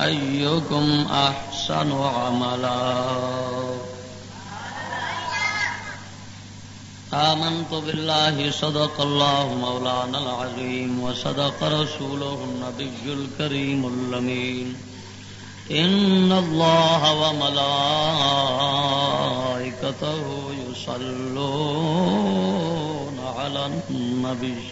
أيكم أحسن عملا. آمنت بالله، صدق الله مولانا العظيم، وصدق رسوله النبي الكريم اللمين إن الله وملائكته يصلون على النبي.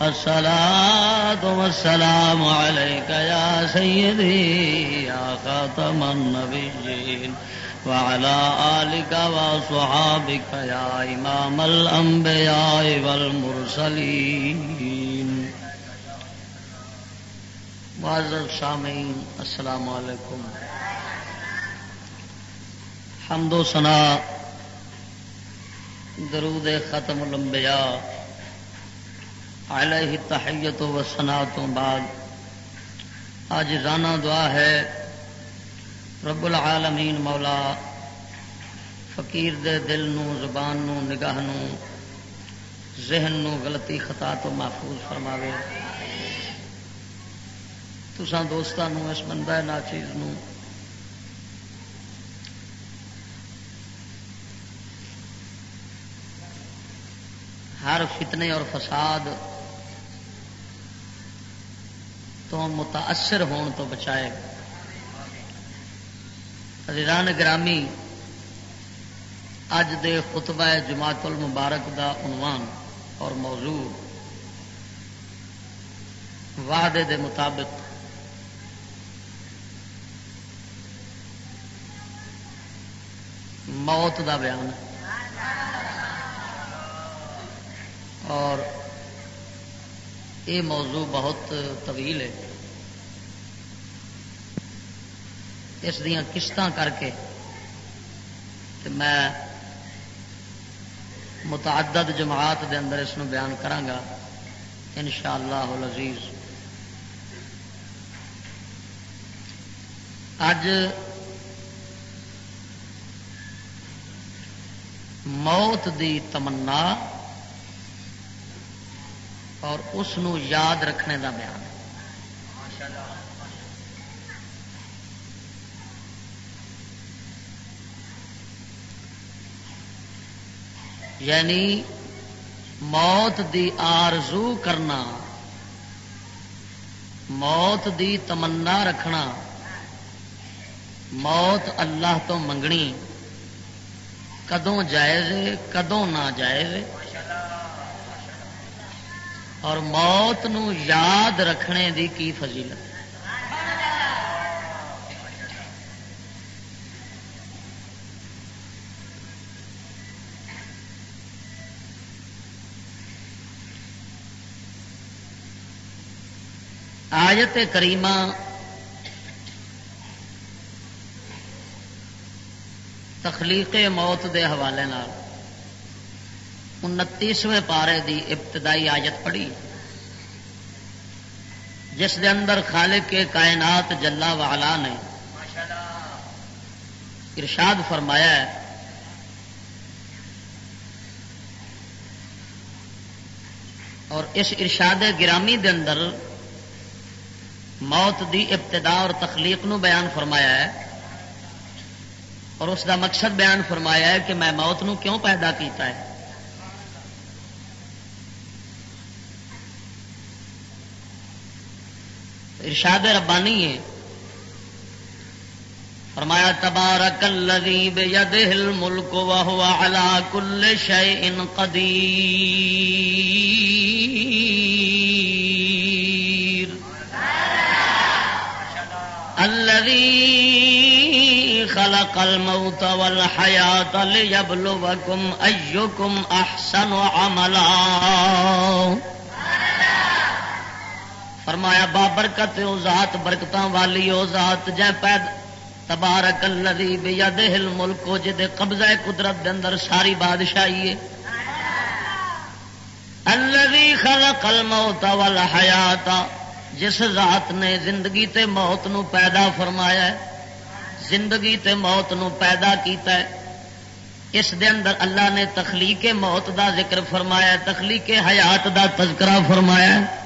الصلاة والسلام عليك يا سيدي، يا خاتم النبيين، وعلى آلك وصحابك يا إمام الأنبياء والمرسلين. معزز سامعین، السلام علیکم. حمد و ثنا درود ختم الانبیاء علیہ تحیت و سنا تو بعد۔ آج رانا دعا ہے، رب العالمین مولا، فقیر دے دل نو، زبان نو، نگاہ نو، ذہن نو غلطی خطا تو محفوظ فرماوے۔ تسان دوستان اس بندہ نا چیز نو۔ ہر فتنے اور فساد تو متاثر ہون تو بچائے عزیزان گرامی اج دے خطبہ جماعت المبارک دا عنوان اور موضوع وعدے دے مطابق۔ موت دا بیان۔ اور یہ موضوع بہت طویل ہے۔ اس دیا قسط کر کے میں متعدد جماعت دے اندر اس بیان کرانگا۔ ان شاء اللہ عزیز اج موت دی تمنا اور اس یاد رکھنے کا بیان یعنی موت دی آرزو کرنا، موت دی تمنا رکھنا، موت اللہ تو منگنی، کدوں جائز کدوں نہ جائز اور موت نو یاد رکھنے دی کی فضیلت؟ آیت کریمہ تخلیق موت دے حوالے انتیسویں پارے دی ابتدائی آیت پڑھی۔ جس دے اندر خالق کے کائنات جلا والا نے ارشاد فرمایا ہے، اور اس ارشاد گرامی دے اندر موت دی ابتدا اور تخلیق نو بیان فرمایا ہے۔ اور اس دا مقصد بیان فرمایا ہے کہ میں موت نو کیوں پیدا کیتا ہے؟ ارشاد ربانی ہے۔ فرمایا تبارک الذی بیدہ الملک وهو على كل شیء قدیر۔ الذي خلق الموت والحياة ليبلوكم أيكم أحسن عملا۔ فرمایا بابرکت او ذات، برکتاں والی او ذات، جے پید تبارک الذی بیدہ الملک جدے قبضہ قدرت دے اندر ساری بادشاہی ہے. الذی خلق الموت والحیات، جس ذات نے زندگی تے موت نو پیدا فرمایا ہے، زندگی تے موت نو پیدا کیتا ہے، اس دے اندر اللہ نے تخلیق موت دا ذکر فرمایا ہے، تخلیق حیات دا تذکرہ فرمایا ہے.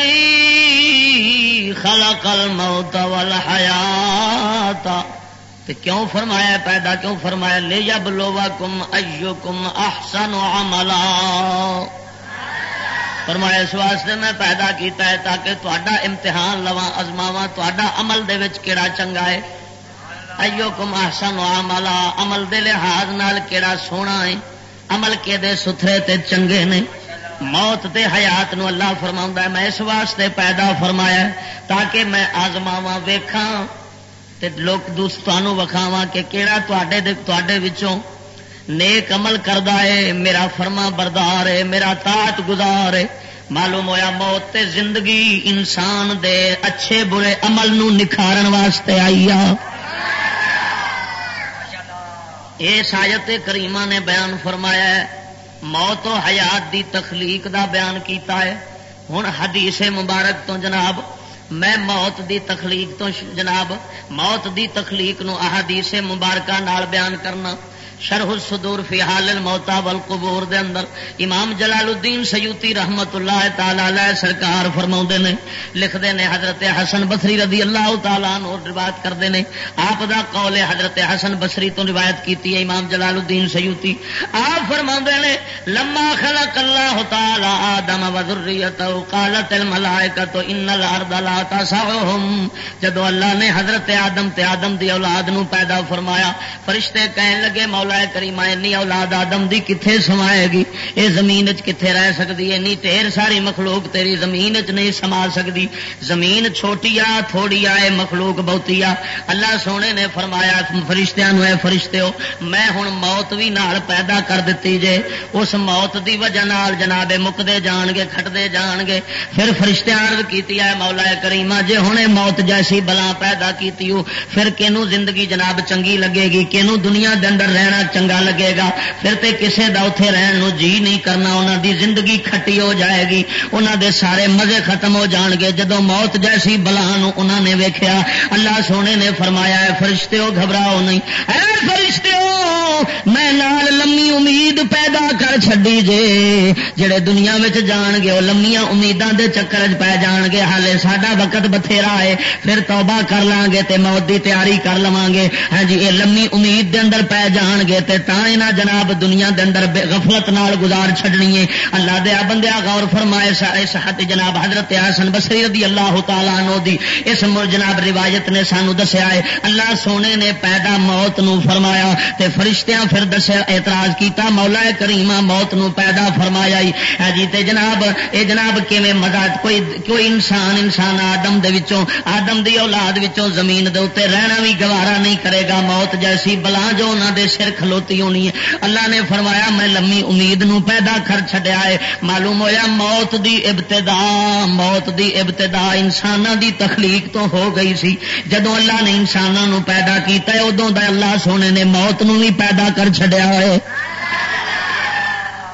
الذي خلق الموت والحیات تے کیوں فرمایا پیدا کیوں فرمایا؟ لے جب لوا کم ایو کم احسن عملا. فرمایا، اس واسطے میں پیدا کیتا ہے تاکہ تا امتحان لوا ازماوا تا عمل دے وچ کیڑا چنگا ہے؟ ایو کم احسن عملا. عمل دے لحاظ نال کیڑا سونا ہے؟ عمل کے دے ستھرے تے چنگے نے؟ موت تے حیات نو اللہ فرما ہے، میں اس واسطے پیدا فرمایا تاکہ میں آزماوا ویخا لوگ دوستانوں وکھاوا کہ کہڑا تے وچوں نیک عمل کردا ہے، میرا فرما بردار ہے، میرا تاٹ گزار ہے۔ معلوم ہویا موت تے زندگی انسان دے اچھے برے عمل نو نکھارن واسطے آئی آیت کریمہ نے بیان فرمایا ہے موت و حیات دی تخلیق دا بیان کیتا ہے۔ ہوں حدیث مبارک تو جناب، میں موت دی تخلیق تو جناب، موت دی تخلیق نو احادیث مبارکہ نال بیان کرنا۔ شرح الصدور فی حال الموتا والقبور دے اندر امام جلال الدین سیوتی رحمت اللہ تعالی علیہ سرکار فرما نے لکھتے ہیں حضرت حسن بسری رضی اللہ تعالیٰ روایت کرتے ہیں آپ دا قول حضرت حسن بسری تو روایت کی ہے امام جلال الدین سیوتی آپ فرما نے، لما خلق اللہ تعالی آدم وذریتہ قالت الملائکہ ان الارض لا تسعهم جدو اللہ نے حضرت آدم تے آدم دی اولاد نو پیدا فرمایا، فرشتے کہن لگے، مولا مولا کریم اینی اولاد آدم دی کتنے سمائے گی؟ یہ زمین کتنے رہ سکتی ہے ٹھیر ساری مخلوق تیری زمین چ نہیں سما سکتی زمین چھوٹی آ تھوڑی آ مخلوق بہتی آ اللہ سونے نے فرمایا، فرشتیاں اے فرشتے ہو میں ہوں موت بھی نال پیدا کر دیتی جے۔ اس موت دی وجہ نال جناب مکتے جان گے کھٹتے جان گے پھر فرشتیاں کی مولا کریما جے ہوں موت جیسی بلا پیدا کی پھر کنو زندگی جناب چنگی لگے گی؟ کنو دنیا دے اندر رہنا چنگا لگے گا۔ پھر تے کسے دا اتے رہن نو جی نہیں کرنا انہوں دی زندگی کھٹی ہو جائے گی۔ انہوں دے سارے مزے ختم ہو جان گے۔ جدو موت جیسی بلا انہوں نے ویکھیا، اللہ سونے نے فرمایا ہے فرشتے ہو گھبراؤ نہیں۔ اے فرشتے ہو میں نال لمی امید پیدا کر چڈی جے۔ جڑے دنیا جان گے وہ لمیاں امیداں دے چکر چ پی جان گے۔ ہالے ساڈا وقت بتھیرا ہے، پھر توبہ کر لیں گے تے موت دی تیاری کر لواں گے۔ ہاں جی یہ لمی امید دے اندر پی جان گے۔ گے تے تا یہاں جناب دنیا دے اندر غفلت نال گزار چھڈنی ہے۔ اللہ دیا بندیا غور فرمائے اس حد جناب حضرت حسن بصری رضی اللہ تعالیٰ عنہ دی اس جناب روایت نے سانو دسیا ہے۔ اللہ سونے نے پیدا موت نو فرمایا تے فرشتیاں پھر دسیا اعتراض کیتا، مولا کریمہ موت نو پیدا فرمایا ہی۔ ہاں جی تے جناب، اے جناب کیویں مزہ کوئی کوئی انسان انسان آدم دے وچوں آدم دی اولاد وچوں زمین دے اوتے رہنا بھی گوارا نہیں کرے گا۔ موت جیسی بلا جو انہاں دے سر کھلوتی ہونی ہے۔ اللہ نے فرمایا، میں لمی امید نو پیدا کر چڈیا ہے۔ معلوم ہویا، موت دی ابتدا، موت دی ابتدا انسان دی تخلیق تو ہو گئی سی۔ جدو اللہ نے انسانوں پیدا کیتا ہے ادو دا اللہ سونے نے موت نو بھی پیدا کر چڈیا ہے۔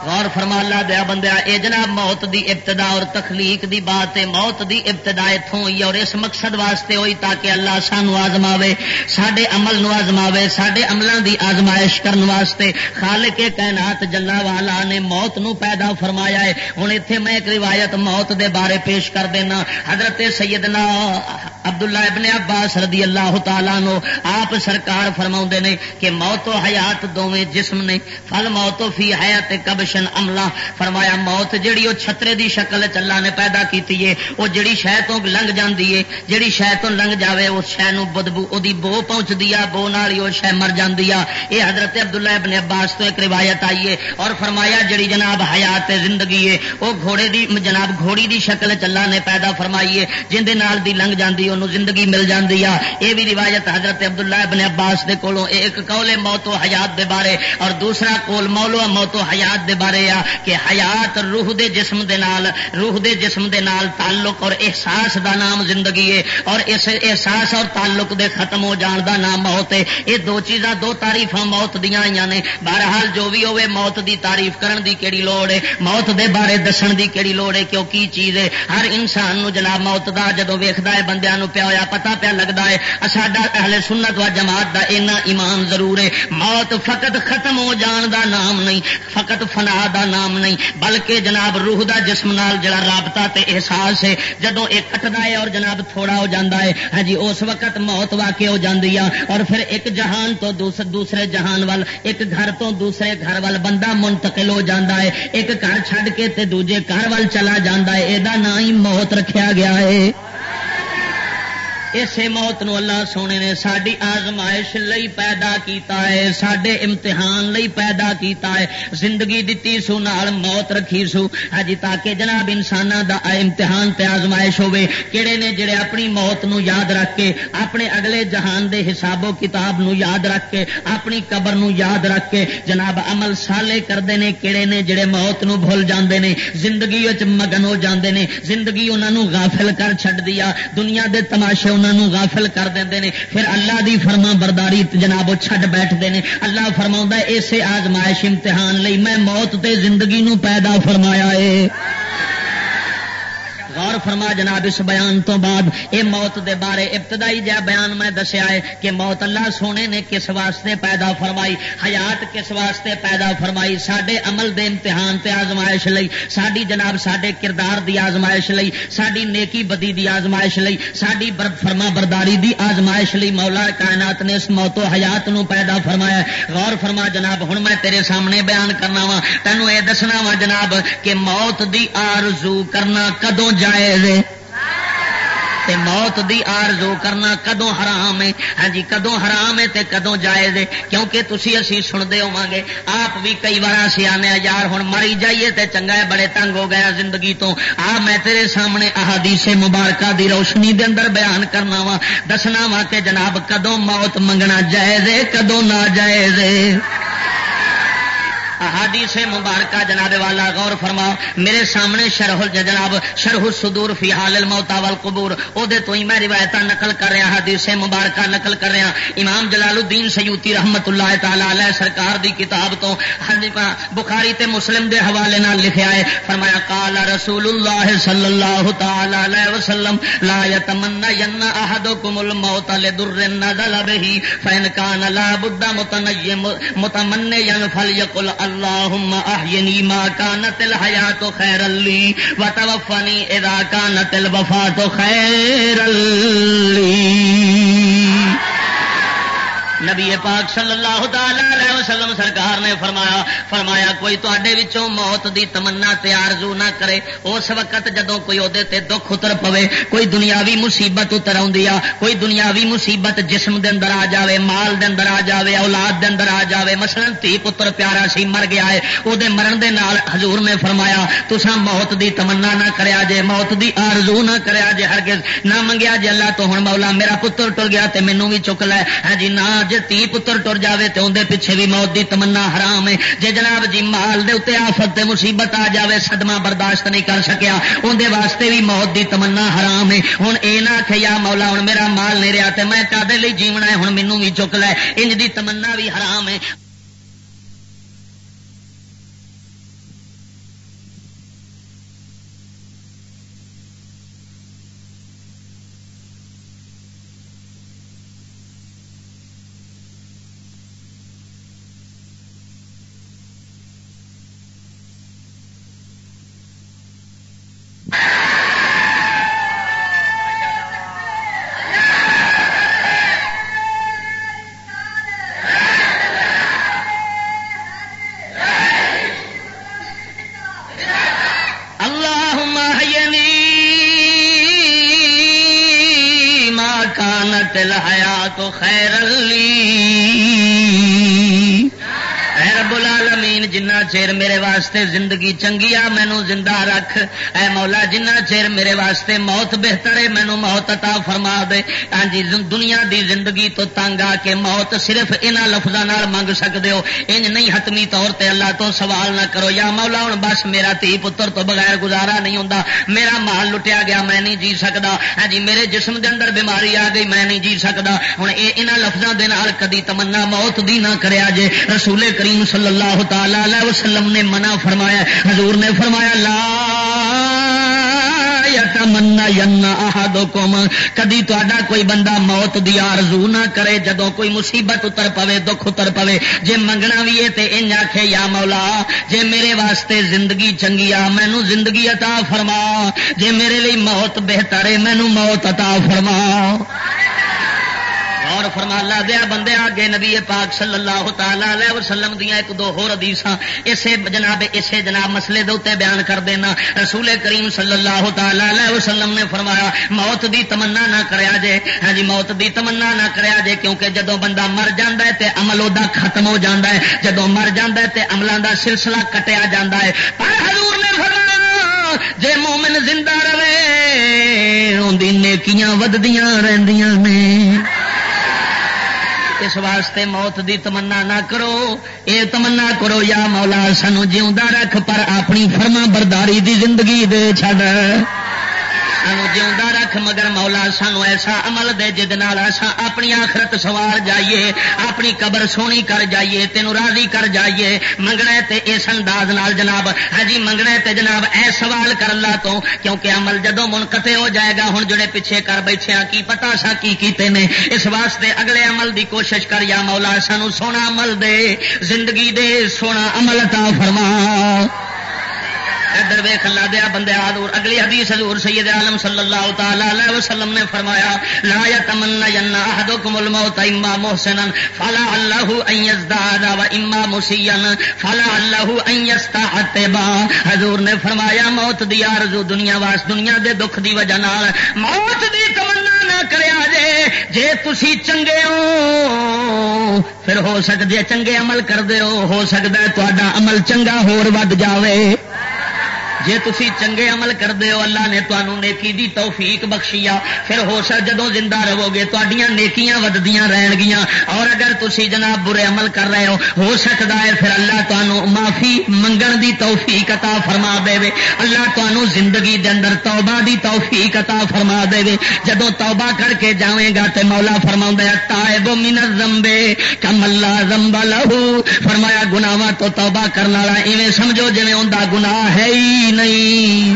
غور فرما اللہ دیا بندیا، اے جناب موت دی ابتدا اور تخلیق دی بات ہے موت دی ابتدا اتوں ہوئی اور اس مقصد واسطے ہوئی تاکہ اللہ سانو آزماوے سڈے عمل نو آزماوے سڈے عملوں دی آزمائش کرن واسطے۔ خالق کائنات جلا والا نے موت نو پیدا فرمایا ہے۔ ہوں اتے میں ایک روایت موت دے بارے پیش کر دینا۔ حضرت سیدنا عبداللہ ابن عباس رضی اللہ تعالیٰ نو آپ سرکار فرما نے کہ موت و حیات دونیں جسم نے۔ فل موت فی حیات کبشن عملہ فرمایا، موت جیڑی وہ چھترے دی شکل چلا نے پیدا کیتی ہے وہ جڑی شہ تو لنگ جاندی ہے جڑی شہ تو لنگ جاوے اس شہ نو بدبو، او دی بو پہنچ دیا بو نالی وہ شہ مر جاندی ہے یہ حضرت عبداللہ ابن عباس تو ایک روایت آئی ہے اور فرمایا جڑی جناب حیات زندگی ہے وہ گھوڑے دی، جناب گھوڑی دی شکل چلا نے پیدا فرمائی ہے، جن دے نال دی لنگ جاندی انہوں زندگی مل جاندی ہے یہ بھی روایت حضرت عبداللہ ابن عباس دے کولوں ایک قول موت و حیات دے بارے، اور دوسرا قول مولو موت و حیات دے بارے آ کہ حیات روح دے جسم دے نال، روح دے جسم دے نال تعلق اور احساس دا نام زندگی ہے اور اس احساس اور تعلق دے ختم ہو جان دا نام موت ہے۔ یہ دو چیزاں، دو تعریف موت دیا نے۔ بہرحال جو بھی ہوے موت دی تعریف کرن دی کیڑی لوڑ ہے۔ موت دے بارے دسن دی کیڑی لوڑ ہے کیوں کی چیز ہے۔ ہر انسان نو جناب موت دا جدو ویکھدا ہے، بندیاں نو پیا ہویا پتہ پیا لگدا ہے۔ ساڈا اہل سنت و جماعت دا اینا ایمان ضرور ہے۔ موت فقط ختم ہو جان دا نام نہیں، فقط فنا دا نام نہیں، بلکہ جناب روح دا جسم نال جڑا رابطہ تے احساس ہے جدو یہ کٹدا ہے اور جناب تھوڑا ہو جاتا ہے ہاں جی اس وقت موت واقع ہو جاتی ہے۔ اور پھر ایک جہان تو دوسرے جہان وال، ایک گھر تو دوسرے گھر وال بندہ منتقل ہو جاتا ہے۔ ایک گھر چھڈ کے تے دوجے گھر وال چلا جاتا ہے۔ یہ نام ہی موت رکھا گیا ہے۔ اسے موت نو اللہ سونے نے ساری آزمائش لئی پیدا کیتا ہے سڈے امتحان لئی پیدا کیتا ہے۔ زندگی دتی سو، نال موت رکھی سو۔ ہجی تاکہ جناب انسان دا امتحان تے آزمائش ہوے کہڑے نے جڑے اپنی موت نو یاد رکھ کے، اپنے اگلے جہان دے حساب و کتاب نو یاد رکھ کے، اپنی قبر نو یاد رکھ کے، جناب عمل سالے کرتے ہیں کہڑے نے جڑے موت نو بھول جاندے نے، زندگی مگن ہو جاندے نے، زندگی انہوں غافل کر چھڈ دیا۔ دنیا دے تماشے انہوں انہوں غافل کر دیندے نے۔ پھر اللہ دی فرما برداری جناب چھڈ بیٹھتے ہیں اللہ فرما اسے آزمائش امتحان لئی میں موت تے زندگی نو پیدا فرمایا ہے غور فرما جناب، اس بیان تو بعد اے موت دے بارے ابتدائی جا بیان میں دسیا ہے کہ موت اللہ سونے نے کس واسطے پیدا فرمائی، حیات کس واسطے پیدا فرمائی سڈے عمل دے امتحان تے آزمائش لئی ساری جناب سڈے کردار دی آزمائش لئی ساری نیکی بدی دی آزمائش لئی ساری فرما برداری دی آزمائش لئی مولا کائنات نے اس موت و حیات نو پیدا فرمایا غور فرما جناب ہوں میں تیرے سامنے بیان کرنا وا تینوں یہ دسنا وا جناب کہ موت دی آرزو کرنا کدوں جا جائز تے موت دی آرزو کرنا کدوں حرام ہے؟ ہاں جی کدوں حرام ہے تے کدوں جائز ہے؟ کیونکہ تسی اسی سنتے ہوا گے آپ بھی کئی بار اسی آنے یار ہوں مری جائیے تے چنگا ہے، بڑے تنگ ہو گیا زندگی تو۔ آ، میں تیرے سامنے احادیث مبارکہ دی روشنی دے اندر بیان کرنا وا۔ دسنا وا کہ جناب، کدوں موت منگنا جائز ہے، کدوں نہ جائز ہے؟ احادیث مبارکہ جناب والا، غور فرما میرے سامنے شرح جناب شرح صدور فی حال الموت والقبور او دے تو ہی میں روایت نقل کر رہا، حدیث مبارکہ نقل کر رہا۔ امام جلال الدین سیوتی رحمت اللہ تعالی علیہ سرکار دی کتاب تو ہاں جی، بخاری تے مسلم دے حوالے نال لکھیا ہے، فرمایا، قال رسول اللہ صلی اللہ تعالی علیہ وسلم، لا يتمنى ين احدكم الموت لدر نزل به، فان كان لا بد متنيم متمنيا فليقل اللهم احيني ما كانت الحياه خيرا لي وتوفني اذا كانت الوفاه خيرا لي نبی پاک صلی اللہ علیہ وسلم سرکار نے فرمایا فرمایا، کوئی تے موت دی تمنا تیارزو نہ کرے، اس وقت جدو کوئی وہ دکھ اتر پوے، کوئی دنیاوی مصیبت اتر آ، کوئی دنیاوی مصیبت جسم دے اندر آ جاوے، مال دے اندر آ جاوے، اولاد دے اندر آ جاوے، مثلا تھی پتر پیارا سی مر گیا ہے وہ مرن دے نال حضور نے فرمایا تسا موت دی تمنا نہ کریا جے، موت دی آرزو نہ کریا جے ہرگز، نہ منگیا جے اللہ تو ہوں مولا میرا پتر ٹر گیا تے مینوں بھی چک لے۔ ہاں جی نہ جے تی پتر ٹر جاوے تے اندر پیچھے بھی موت دی تمنا حرام ہے۔ جی جناب جی مال دے اتنے آفت مصیبت آ جائے سدما برداشت نہیں کر سکیا اندر واسطے بھی موت دی تمنا حرام ہے۔ ہوں یہ نہ کہ یا مولا ہوں میرا مال نہیں رہا تے میں کدے جیونا ہے؟ ہوں مینو بھی چک لے۔ انج دی تمنا بھی حرام ہے۔ واسطے زندگی چنگی آ مینو زندہ رکھ۔ اے مولا، جنہ چیر میرے واسطے موت بہتر ہے مینو موت عطا فرما دے۔ ہاں جی دنیا دی زندگی تو تنگ آ کے موت صرف انہاں لفظاں منگ سکتے ہو۔ انج نہیں حتمی طور تے اللہ تو سوال نہ کرو۔ یا مولا ہوں بس میرا تھی پتر تو بغیر گزارا نہیں ہوں میرا مال لٹیا گیا، میں نہیں جی سکتا ہاں جی میرے جسم دے اندر بیماری آ گئی، میں نہیں جی سکتا ہوں یہ یہاں لفظوں کے کدی تمنا موت دی نہ کریا جے۔ رسول کریم صلی اللہ تعالی وسلم نے منع فرمایا حضور نے فرمایا، لا تمنا کدی تا کوئی بندہ موت دی آرزو نہ کرے جدو کوئی مصیبت اتر پوے، دکھ اتر پوے۔ جے منگنا بھی ہے تے انج آخے یا مولا، جے میرے واسطے زندگی چنگی آ مینو زندگی عطا فرما۔ جے میرے لیے موت بہتر ہے مینو موت عطا فرما۔ اور فرما لا دیا بندے، آگے نبی پاک صلی اللہ تعالی علیہ وسلم دیا ایک دو ہور حدیث اسے جناب اسے جناب مسئلے دے بیان کر دینا۔ رسول کریم صلی اللہ تعالی علیہ وسلم نے فرمایا، موت دی تمنا نہ کریا جے۔ ہاں جی موت دی تمنا نہ کریا جے، کیونکہ جدو بندہ مر جاندہ ہے تے عمل ادا ختم ہو جاندہ ہے۔ جدو مر جاندہ ہے تے عملوں دا سلسلہ کٹیا جاندہ ہے۔ پر حضور نے فرمایا، جے مومن زندہ رہے ان نیکیاں ودیاں رہندیاں نے۔ اس واسطے موت دی تمنا نہ کرو۔ اے تمنا کرو یا مولا، سانو جیوا رکھ، پر اپنی فرما برداری دی زندگی دے چھڑ سانو جیوا رکھ، مگر مولا سانو ایسا عمل دے جد ایسا اپنی آخرت سوار جائیے، اپنی قبر سونی کر جائیے تینوں راضی کر جائیے۔ منگنا تے اس انداز نال جناب۔ ہاں جی، منگنا تے جناب، اے سوال کر اللہ تو، کیونکہ عمل جدو منقطع ہو جائے گا ہوں جڑے پیچھے کر بیٹھے کی پتا سا کی کیتے نے؟ اس واسطے اگلے عمل دی کوشش کر یا مولا سانو سونا عمل دے، زندگی دے سونا عمل تا فرما۔ ادھر ویخ اللہ دیا بندے آدور اگلی حدیث حضور سید عالم صلی اللہ تعالی علیہ وسلم نے فرمایا، لا یتمنى ین احدکم الموت اما محسنا فلا اللہ ان یزداد و اما مسیا فلا اللہ ان یستعتبا۔ حضور نے فرمایا، موت دی آرزو دنیا واس دنیا دے دکھ دی وجہ نال۔ موت دی تمنا نہ کریا جے جے تسی چنگے ہو، پھر ہو سکتے چنگے عمل کر دے ہو ہو سکتا ہے تا عمل چنگا ہور ود جاوے۔ جی تھی چنگے عمل کرتے ہو، اللہ نے تمہوں نیکی دی توفیق بخشی پھر ہو سک جدو زندہ رہو گے تڈیاں نیکیاں ودیاں رہن گیا اور اگر تھی جناب برے عمل کر رہے ہو ہو سکتا ہے پھر اللہ تمہوں معافی منگن دی توفیق عطا فرما دے وے اللہ تمہوں زندگی دے اندر توبہ دی توفیق عطا فرما دے وے جدو توبہ کر کے جاویں گا تے مولا فرما تائب من الزمبے کم اللہ زمبا لہو۔ فرمایا، گناواں تو توبہ کرنے والا ایویں سمجھو جی انہیں گناہ ہے ہی نہیں۔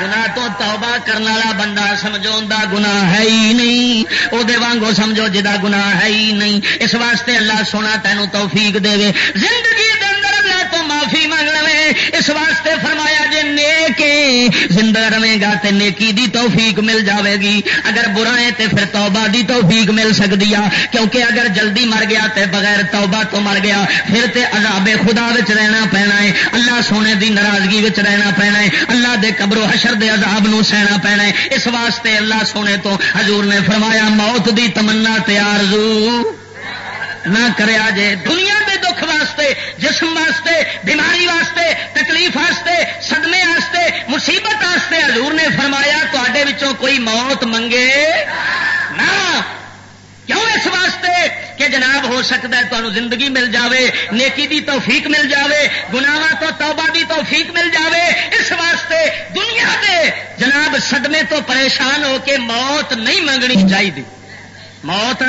گنا تو توبہ کرنے والا بندہ سمجھو گنا ہے ہی نہیں۔ وہ وانگو سمجھو جا گنا ہے ہی نہیں۔ اس واسطے اللہ سونا تینوں توفیق دے زندگی اس واسطے فرمایا جی نیک زندہ رہے گا تے نیکی دی توفیق مل جاوے گی۔ اگر برا ہے تے پھر توبہ دی توفیق مل سکتی ہے کیونکہ اگر جلدی مر گیا تے بغیر توبہ تو مر گیا، پھر تے عذاب خدا وچ رہنا پینا ہے۔ اللہ سونے دی ناراضگی وچ رہنا پینا ہے۔ اللہ دے قبر و حشر دے عذاب نو سہنا پینا ہے۔ اس واسطے اللہ سونے تو حضور نے فرمایا، موت دی تمنا تیار نہ کریا جے۔ دنیا واسطے، جسم واسطے، بیماری واسطے، تکلیف واسطے، صدمے واسطے، مصیبت واسطے حضور نے فرمایا تے کوئی موت منگے نہ۔ کیوں اس واسطے؟ کہ جناب، ہو سکتا ہے تمہیں زندگی مل جاوے، نیکی دی توفیق مل جاوے، گناواں تو توبہ دی توفیق مل جاوے۔ اس واسطے دنیا دے جناب صدمے تو پریشان ہو کے موت نہیں منگنی چاہیے موت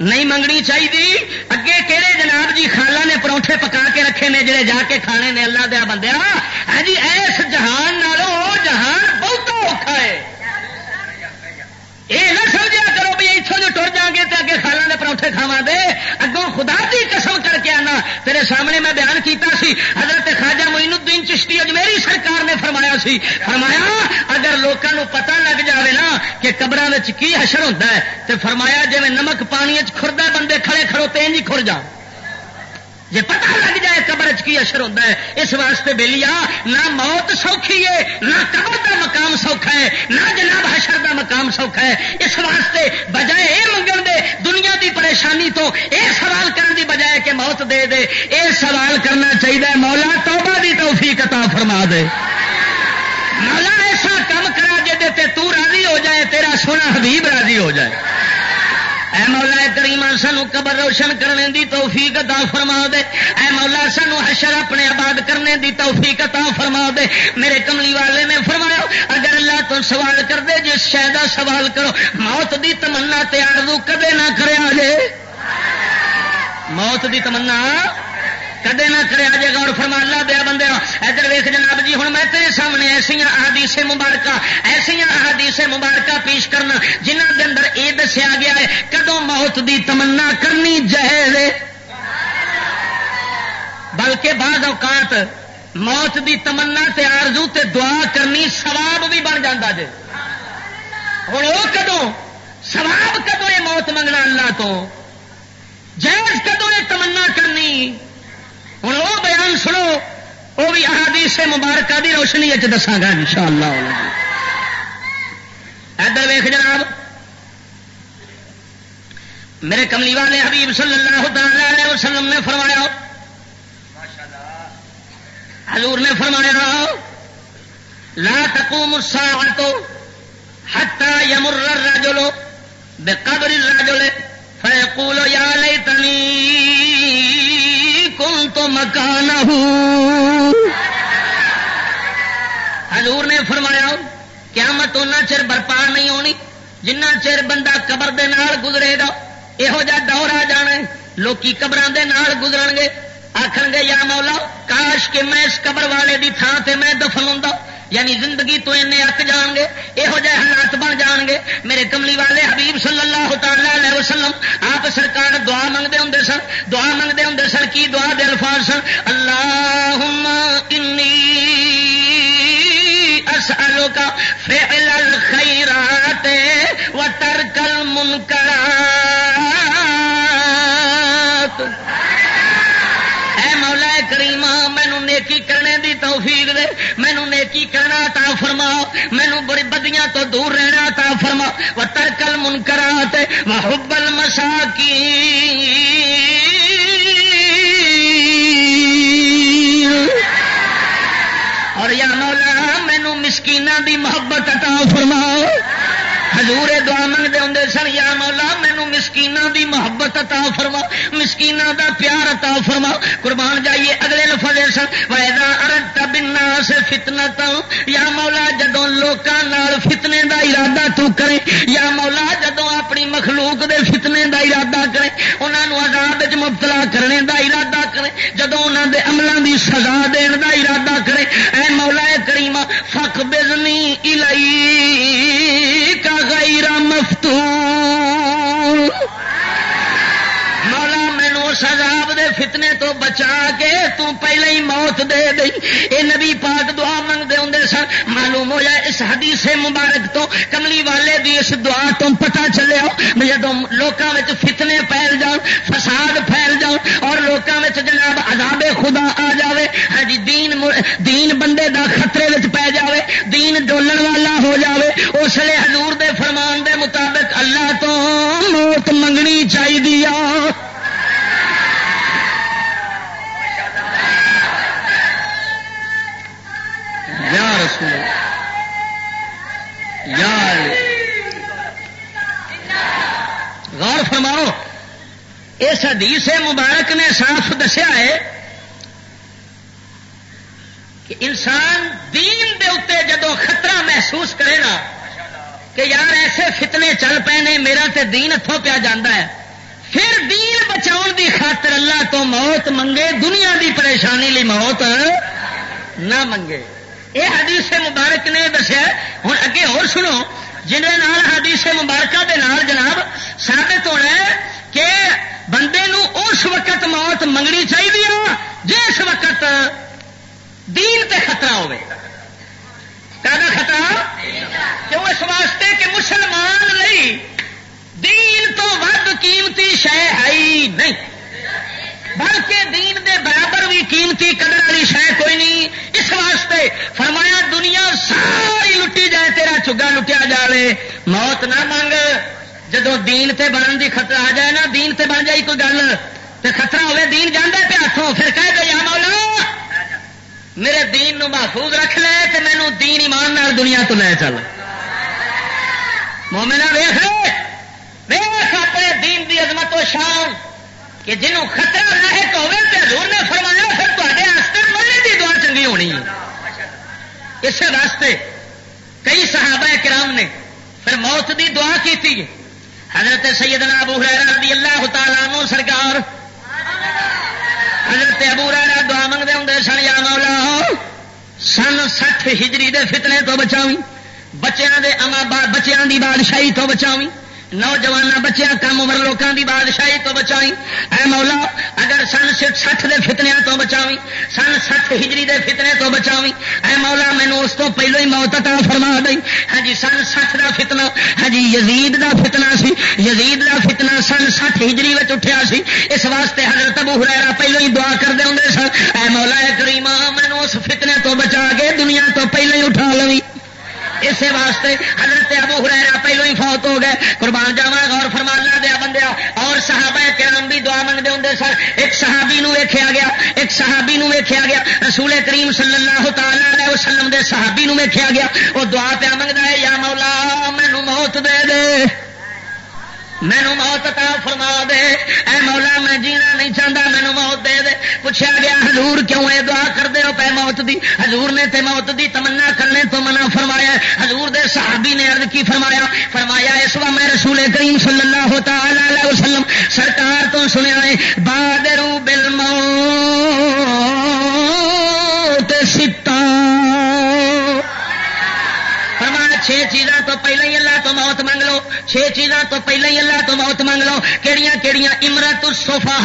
نہیں منگنی چاہیے اگے کہڑے جناب جی خالہ نے پروٹھے پکا کے رکھے نے جڑے جا کے کھانے نے اللہ دیا بندے ہاں جی ایس جہان نالوں جہان بہت اوکھا ہے۔ یہ نہ سمجھا کرو بھی اتوں جو ٹر جا گے خالہ پروٹھے کھاوا دے، اگوں خدا کی قسم کر کے آنا۔ تیرے سامنے میں بیان کیتا سی، حضرت خواجہ معین الدین چشتی اجمیری سرکار نے فرمایا سی۔ فرمایا، اگر لوگوں پتہ لگ جاوے نا کہ قبر کی حشر ہوتا ہے تو فرمایا جی نمک پانی خردہ بندے کھڑے کھڑوتے ہی کھر جا جی پتا لگ جائے قبر کی اشر ہوتا ہے، اس واسطے بے نہ موت سوکھی ہے، نہ قبر کا مقام سوکھا ہے، نہ جناب حشر کا مقام سوکھا ہے۔ اس واسطے بجائے یہ منگل دے دنیا دی پریشانی تو یہ سوال کرنے دی بجائے کہ موت دے دے یہ سوال کرنا چاہیے مولا توبہ دی توفیق عطا فرما دے۔ مولا ایسا کام کرا جی تو راضی ہو جائے، تیرا سونا حبیب راضی ہو جائے۔ اے مولا کریم سانو قبر روشن کرنے دی توفیق عطا فرما دے۔ اے مولا سانو حشر اپنے آباد کرنے دی توفیق عطا فرما دے۔ میرے کملی والے نے فرمایا، اگر اللہ تو سوال کر دے، جس شہ کا سوال کرو، موت دی تمنا تیار دو کدے نہ کرے جے موت دی تمنا کدے نہ کرے جے گور فرما اللہ دیا بندے ادھر ویخ جناب جی ہوں میں تیرے سامنے ایسا احادیث مبارکہ ایسا احادیث مبارکہ پیش کرنا جنہ کے اندر یہ دسیا گیا ہے کدو موت دی تمنا کرنی جائز بلکہ بعض اوقات موت دی تمنا تے آرزو تے دعا کرنی سواب بھی بن جاتا جی ہوں وہ کدو سواب کدو موت منگنا اللہ تو؟ جائز کدو یہ تمنا کرنی؟ ہوں وہ بیان سنو، وہ بھی احادیث مبارکہ دی روشنی دساگا ان شاء اللہ ادھر ویخ جناب، میرے کملی والے حبیب صلی اللہ تعالی وسلم نے فرمایا، حضور نے فرمایا، لا تقوم الساعة حتى يمر الرجل بقبر الرجل فيقول يا ليتني کن مکان حضور نے فرمایا، قیامت اُنہ چر برپا نہیں ہونی جنہ چر بندہ قبر دے نال گزرے گا۔ یہو جہ دور آ جانا لوکی قبر دے نال گزرن گے۔ آخر گے، یا مولا، کاش کہ میں اس قبر والے دی تھان تے میں دفن ہوں یعنی زندگی تو این اک جان گے یہو جہ حالات بن جان گے۔ میرے کملی والے حبیب صلی اللہ تعالی وسلم، آپ سرکار دعا منگتے ہوں سن، دعا منگتے ہوں سن، کی دعا دے الفاظ سن؟ اللہ اسلو کا فعل الخیرات و ترک المنکرات۔ کریما مینو نیکی کرنے دی توفیق دے۔ مینو نیکی کرنا تا فرما مینو بڑی بدیاں تو دور رہنا تا فرما و ترکل منکرات و حب المساکی اور یا مولا مینو مسکینہ دی محبت عطا فرماؤ۔ حضور دعا منگتے ہوں سن، یا مولا، مینو مسکینا دی محبت عطا فرما مسکینا دا پیار عطا فرما۔ قربان جائیے، اگلے لفظ سن۔ ویدا ارد بنا سے فتنا یا مولا جدو لوگوں فتنے دا ارادہ تو کرے، یا مولا جدو اپنی مخلوق دے فتنے دا ارادہ کرے انہوں آزاد مبتلا کرنے دا ارادہ کرے جدو انہوں دے عملوں دی سزا دین دا ارادہ کرے۔ اے مولا کریما فک بزنی الائی کا غیر مفتون مولا مینو سزاب دے فتنے تو بچا کے تو پہلے ہی موت دے دئی اے نبی پاک دعا منگتے ہوں سن۔ معلوم ہو جائے اس حدیث مبارک تو کملی والے دی اس دعا تو پتا چلے جب لوگوں میں فتنے پھیل جان، فساد پھیل جان اور لوگوں میں جناب عذاب خدا آ جائے ہاں جی دین دین بندے دا خطرے پی جائے دین ڈولن والا ہو جائے اس لیے حضور دے فرمان دے مطابق اللہ تو موت منگنی چاہیے یا رسول یا غور فرماؤ، اس حدیث مبارک نے صاف دسیا ہے کہ انسان دین دے اتنے جدو خطرہ محسوس کرے نا کہ یار ایسے فتنے چل پے نے، میرا تے دین اتوں پیا جانا ہے۔ پھر دین بچاؤ دی خاطر اللہ تو موت منگے، دنیا دی پریشانی لی موت نہ منگے۔ یہ حدیث مبارک نے دسیا ہوں اگے اور سنو۔ جنہیں حدیث مبارکہ دے نال جناب ثابت ہونا ہے کہ بندے نو اس وقت موت منگنی چاہیے جس وقت دین تے خطرہ ہوے خطرہ؟ کیوں؟ اس واسطے کہ مسلمان نہیں، دین تو ود قیمتی شہ ہے ہی نہیں۔ بلکہ دین قیمتی قدر والی شہ کوئی نہیں. اس واسطے فرمایا دنیا ساری لٹی جائے تیرا چگا لٹیا جائے موت نہ مانگ جدو دین تے بنن دی خطرہ آ جائے نا، دین تے بن جائے کوئی گل. تو خطرہ ہوے دین جانا پہ ہاتھوں پھر کہہ دے، یا مولا، میرے دین نو محفوظ رکھ لے تو مینو دین ایمان نال دنیا تو لے چل. مومنا ویخ ویخ اپنے دین دی عظمت و شان. کہ جنوں خطرہ لاحق ہوئے تو حضور نے فرمایا پھر تے مرنے کی دعا چنگی ہونی ہے۔ اس واسطے کئی صحابہ کرام نے پھر موت دی دعا کی تھی حضرت سیدنا ابو حریر رضی اللہ تعالیٰ عنہ سرکار حضرت ابو حریر دعا منگتے ہوں سن، یا مولا، سن سٹھ ہجری دے فتنے تو بچاوی بچیاں دے اما بچیاں دی بادشاہی تو بچاوی نوجوان بچیاں کم عمر لوگوں کی بادشاہی تو بچائی اے مولا، اگر سن سٹھ دے فتنیا تو بچاوی سن سٹھ ہجری دے فتنے تو بچاوی اے مولا مینو اس تو پہلو ہی موت عطا فرما دئی ہاں جی سن سٹھ دا فتنا ہاں جی یزید دا فتنا سی۔ یزید دا فتنا سن سٹھ ہجری میں اٹھیا سی۔ اس واسطے حضرت ابو ہریرا پہلو ہی دعا کرتے ہوں سن۔ اے مولا کریما مینو اس فتنے تو بچا کے دنیا تو پہلو ہی اٹھا لوی اسی واسطے حضرت ابو ہریرا پہلو ہی فوت ہو گئے۔ قربان جاوا غور فرمانا دیا بندیا اور صحابہ کرام بھی دعا منگتے ہوں سر ایک صحابی نو ویکھیا گیا۔ ایک صحابی نو ویکھیا گیا۔ رسول کریم صلی اللہ تعالی علیہ وسلم دے صحابی نو ویکھیا گیا۔ وہ دعا پیا منگتا ہے، یا مولا مینو موت دے دے۔ مینو موت تا فرما دے۔ اے مولا، میں جینا نہیں چاہتا مینو موت دے دے۔ پوچھا گیا، حضور کیوں اے دعا کر ہو پہ موت دی؟ حضور نے تے موت دی تمنا کرنے تو منع فرمایا حضور دے صحابی نے عرض کی فرمایا فرمایا، اس وقت میں رسول کریم صلی اللہ تعالی علیہ وسلم سرکار تو سنیا ہے تو پہلے ہی اللہ تو موت منگ لو۔ چھ چیزاں تو پہلے ہی اللہ تو موت منگ لو۔ کہڑیاں کہڑیاں امرت سوفا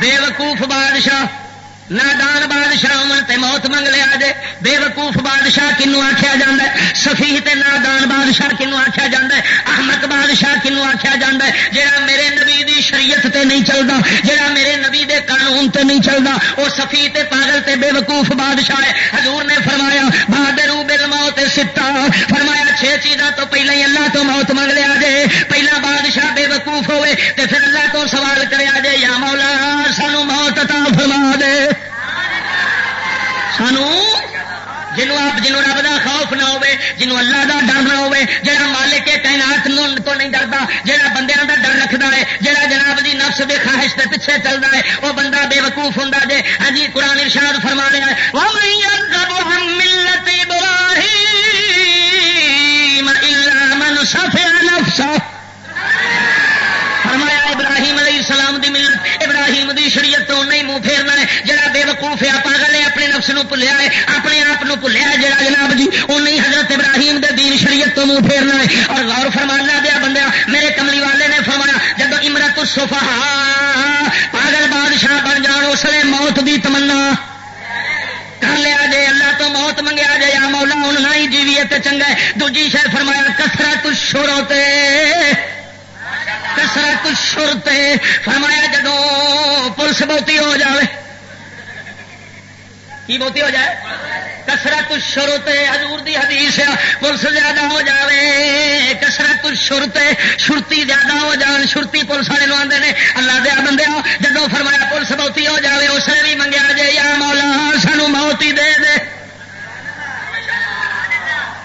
بے وقوف بادشاہ۔ نادان بادشاہ تے موت منگ لیا جے بے وقوف بادشاہ کنو آخیا جا سفی تے نادان بادشاہ کنو آخیا جا احمد بادشاہ کنو آخیا جا جا میرے نبی دی شریعت تے نہیں چلتا جا میرے نبی دے قانون تے نہیں چلتا وہ سفی تے پاگل تے بے وقوف بادشاہ ہے۔ حضور نے فرمایا، بہادر بل موت ستا۔ فرمایا، چھ چیزاں تو پہلے ہی اللہ تو موت منگ لیا جے۔ پہلا بادشاہ بے وقوف ہوئے، تے پھر اللہ تو سوال کریا جے، یا مولا، سانو موت تا فرما دے۔ سانو جنوں آپ جنوں رب کا خوف نہ ہوے جنوں اللہ کا ڈر نہ ہوے جہاں مالک کے تعینات تو نہیں ڈرتا جہاں بندیاں کا ڈر رکھتا ہے جہاں جناب جی نفس کے خواہش کے پیچھے چلتا ہے، وہ بندہ بے وقوف ہوں جی ہاں جی قرآن ارشاد فرما رہا ہے وہ ملت من سفیا نفسا ابراہیم علیہ السلام دی ملت، ابراہیم دی شریعت تو نہیں منہ پھیرنا ہے جڑا بے وقوف ہے پاگل ہے اپنے نفس نو بھلیا ہے، اپنے آپ کو بھلیا جڑا جناب جی وہ نہیں حضرت ابراہیم دے دین شریعت تو منہ پھیرنا ہے اور غور فرمانا دیا بندہ، میرے کملی والے نے فرمایا جب امرت سوفا پاگل بادشاہ بن جان، اس لیے موت دی تمنا۔ کر لیا جے، اللہ تو موت منگیا جے، یا مولا ہوں نہ ہی جیوی چنگا ہے۔ دوجی شاید فرمایا کسرت شروع کسرت شرط فرمایا جدو پولیس بہتی ہو جائے کی بہتی ہو جائے؟ کسرت شرط حضور دی حدیث پولیس زیادہ ہو جائے کسرت شرط شرتی زیادہ ہو جان شرتی پولیس والے آتے ہیں اللہ دیا بندے جدو فرمایا پولیس بہتی ہو جائے اس نے بھی منگیا جے، یا مولا سانو موتی دے دے۔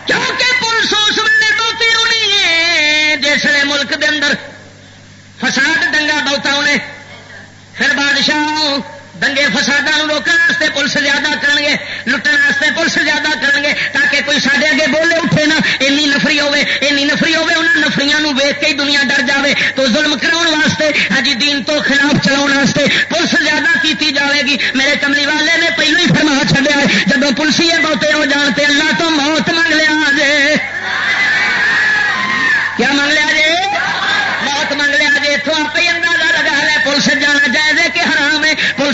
کیونکہ پولیس اس ویلے بہتی ہونی ہے، جس ملک دے اندر فساد دنگا بہتا انہیں۔ پھر بادشاہ دنگے فسادوں روکنے پولیس زیادہ گے لٹن پولیس زیادہ گے تاکہ کوئی سارے اگے بولے اٹھے نا اینی نفری ہوے اینی نفری ہوے انہوں نفریاں ویک کے ہی دنیا ڈر جاوے۔ تو ظلم کراؤ واسطے ہاں جی دین تو خلاف چلاؤ واسطے پولیس زیادہ کیتی جاوے گی۔ میرے کملی والے نے پہلو ہی فرما چڑیا جب پولیسی بہتے ہو جانتے اللہ تو موت منگ لیا جے۔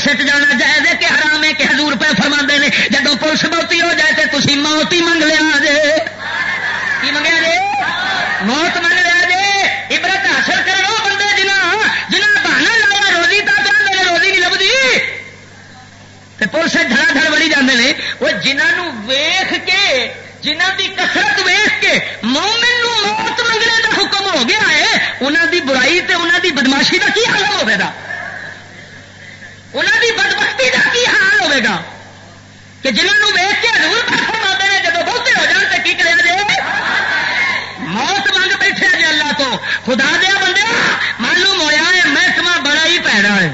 سٹ جانا جائز ہے کہ حرام ہے کہ حضور پہ فرما نے۔ جب پولیس موتی ہو جائے تو تھی موت ہی منگ لیا جی کی منگیا جی موت منگ لیا جی عبرت حاصل کرو بندے جنا جنا بہانا لایا روزی تو چاہتے روزی نہیں لبھی۔ پولیس دھڑا دھڑ بڑی جانے نے۔ وہ جنہوں ویخ کے جنہ کی کسرت ویخ کے مومن نو موت منگنے کا حکم ہو گیا ہے انہوں دی برائی تے انہوں دی بدماشی کا کی حل ہوگا انہوں دی بدبختی کا کی حال ہوگا کہ جنہوں ویخ کے حضور پاس آتے ہیں جب بہتے ہو جان تو کی کرے جی موت منگ بیٹھے جی اللہ تو۔ خدا دیا بندے معلوم ہوا ہے محکمہ بڑا ہی پیڑا ہے۔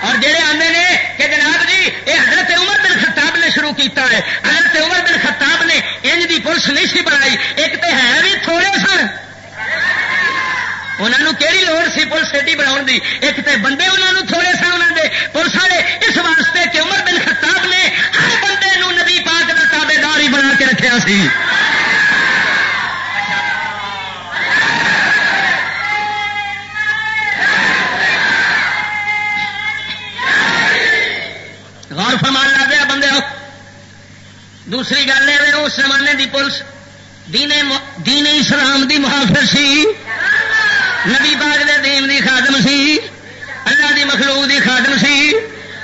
اور جہے آتے ہیں کہ جناب جی یہ حضرت عمر بن خطاب نے شروع کیتا ہے۔ حضرت عمر بن خطاب نے انج دی پولیس نہیں سی بنائی، ایک تو ہے بھی تھوڑے انہوں کہڑی لوڑ سی پولیس ایڈی بنا دی؟ ایک تو بندے انہوں تھوڑے سن انہوں نے پولیس والے اس واسطے کہ عمر بن خطاب نے ہر بندے نو نبی پاک کا تابے دار ہی بنا کے رکھا سی۔ غور فرمان لا دیا بندے دوسری گل ہے اس زمانے دی پولیس، دین دین اسلام دی محافظ سی۔ نبی باغ دے دین دی خادم سی، اللہ دی مخلوق دی خادم سی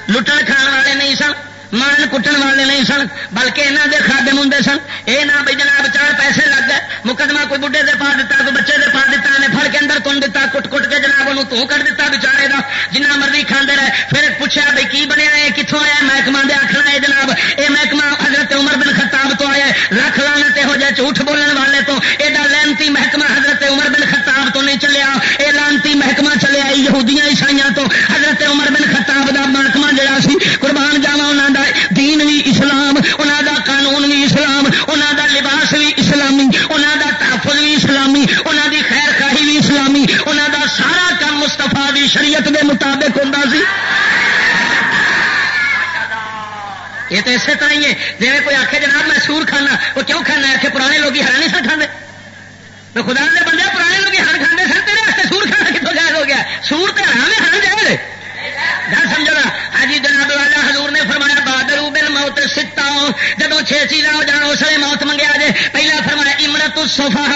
لٹن کھان والے نہیں سن۔ مان کٹن والے نہیں سن، بلکہ یہاں کے خادم ہوں سن۔ یہ نہ بھائی جناب چار پیسے لگ گئے، مقدمہ کوئی بڑھے دے پا دیتا کوئی بچے دے پا دیتا نے پھڑ کے اندر تن دیتا کٹ کٹ کے جناب انہوں تو کر دیتا بچارے کا جنہ مرضی کھانے رہے، پھر پوچھا بھائی کی بنیا ہے کتوں آیا محکمہ دے آخنا ہے جناب یہ محکمہ حضرت عمر بن خطاب تو آیا لکھ لانا ہو جائے جھوٹ بولنے والے تو یہ لانتی محکمہ حضرت عمر بن خطاب تو نہیں چلیا۔ یہ لانتی محکمہ چلیا یہودیاں عیسائی تو، حضرت عمر بن خطاب کا محکمہ جڑا سی قربان جاوا انہوں کا دین بھی اسلام انہوں دا قانون بھی اسلام انہوں دا لباس بھی اسلامی انہوں دا تحفظ بھی اسلامی انہوں دی خیر خاہی بھی اسلامی انہوں دا سارا کام مستفا دی شریعت دے مطابق ہوں سی۔ یہ تو اسی طرح ہی ہے۔ جی کوئی آخے جناب میں سور کھانا، وہ کیوں کھانا آخے پرانے لوگ ہر نہیں سر کھانے تو خدا نے بندے پرانے لوگ ہر کھانے سر، تیرے سور کھانا کتوں جائز ہو گیا؟ سور تو ہر ہر جائے گل سمجھو نا حجی جناب والا حضور نے فرمایا بادر بل موت ستا جب چھ چیزاں ہو جان اس موت منگیا جائے پہلا فرمایا، امرت سفا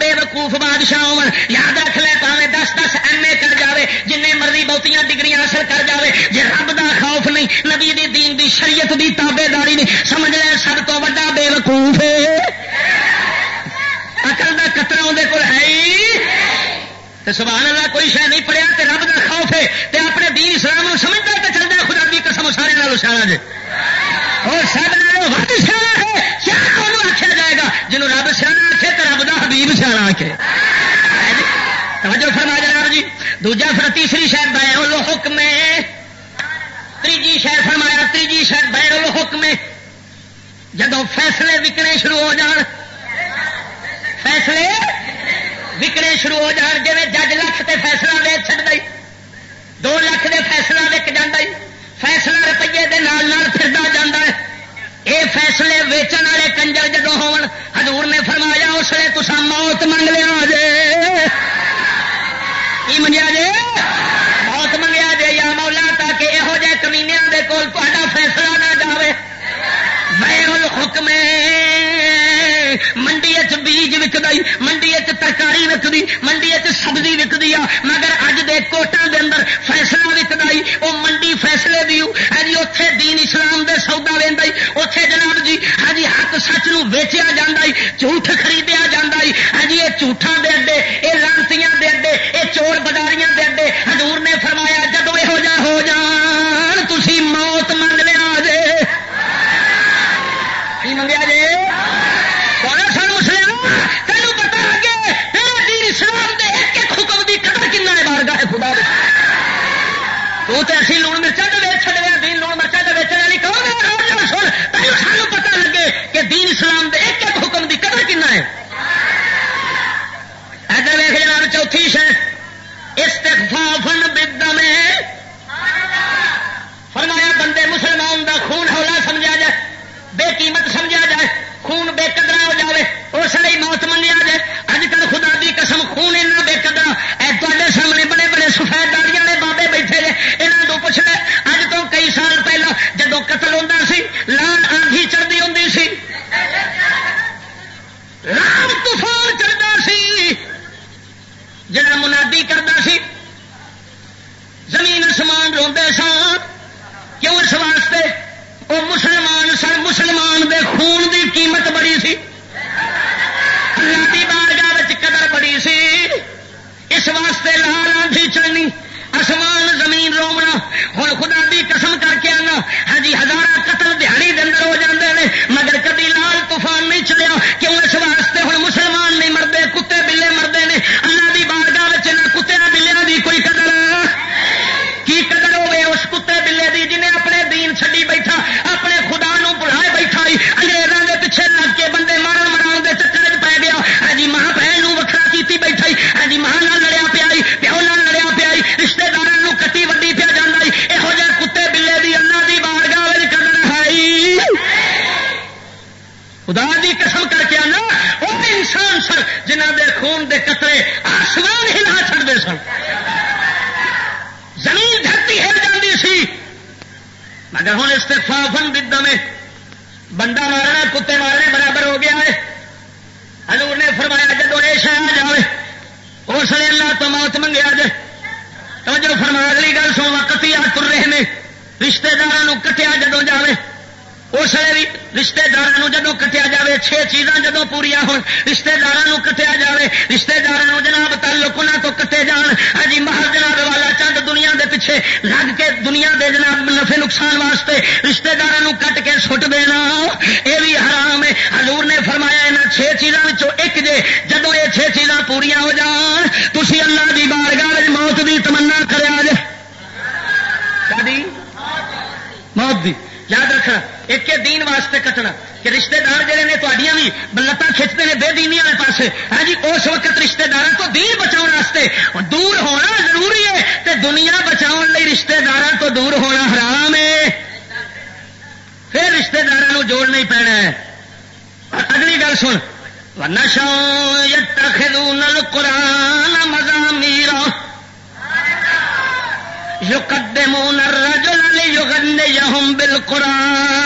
بے وقوف بادشاہ عمر، یاد رکھ لے، پاوے دس دس ایم اے کر جائے جن مرضی بہتیاں ڈگری حاصل کر جائے جی رب دا خوف نہیں، نبی دی دین دی شریعت دی تابے داری نہیں، سمجھ لے، سب تو وا بے وقوف اکل کا اندر کول ہے ہی سبحان اللہ کوئی شہ نہیں پڑیا تے رب کا خوف ہے، تے اپنے دین اسلام سمجھتا تو چلتا خدا کی قسم سارے نال سیاح جی اور سب ود سیاح ہے، کیا کون آخیا جائے گا؟ جنوب رب سیاح آخے تو رب کا حبیب سیاح آخے توجہ فرما جناب جی۔ دوجا پھر تیسری شاید بین حکم تیجی شہر فرمایا تیجی شاید بین حکم جدو فیصلے وکنے شروع ہو جان فیصلے وکنے شروع ہو جان جی جج لکھ تے فیصلہ ویچ چڑ دئی دو لاکھ دے فیصلہ وک جا فیصلہ روپیے دے نال نال پھردا جانا ہے۔ اے فیصلے ویچن والے کنجر جدو ہون، حضور نے فرمایا، اس لیے تسا موت منگ لیا جے۔ کی منگیا جے؟ موت منگیا جے، یا مولا، تاکہ یہو جہ کمینیا دے کول تا فیصلہ نہ جاوے۔ بیر الحکم منڈی بیج وکد منڈی ترکاری وکدی، منڈی سبزی وکدی آ، مگر اج دے کوٹان دے اندر فیصلہ وکد آئی وہ منڈی فیصلے دی ہاں جی اتے دین اسلام دے سودا لینا اتے جناب جی ہاں جی حق سچ نو ویچیا جا جھوٹ خریدیا جا ہاں جی یہ جھوٹان دے اڈے یہ لانتیاں دے اڈے یہ چور بداریاں دے اڈے۔ حضور نے فرمایا، جب یہو جا، ہو جان تھی موت منگ لیا جے۔ کی منگیا جی سن مسلم تینوں پتا لگے تیرے دین اسلام دے ایک ایک حکم دی قدر کن ہے بار گاہ خدا تو تے اسی لون مرچا پوریا ہو رشتے دار کٹیا جائے رشتے دار جناب تعلق انہوں تو کٹے جان ہاں جی محل جناب والا چند دنیا دے پیچھے لگ کے دنیا دے جناب نفے نقصان واسطے رشتے دار کٹ کے سٹ دینا یہ بھی حرام ہے حضور نے فرمایا یہاں چھ چیزوں ایک جے جدو یہ چھ چیزاں پوریا ہو جان تھی اللہ کی بارگاہ موت کی تمنا کرے موت دی یاد رکھنا ایک دین واسطے کٹنا کہ رشتے دار جہے نے تھوڑیاں بھی لتاں کھچتے ہیں بے دینی والے پاس ہاں جی اس وقت رشتے دار تو دین بچاؤ واسطے۔ دور ہونا ضروری ہے تے دنیا بچاؤ لی رشتے دار تو دور ہونا حرام ہے۔ پھر رشتے دار جوڑنا ہی پینا ہے۔ اگلی گل سن۔ نشا یتخذون القرآن مزامیر یقدمون الرجل لیغنیہم بالقرآن۔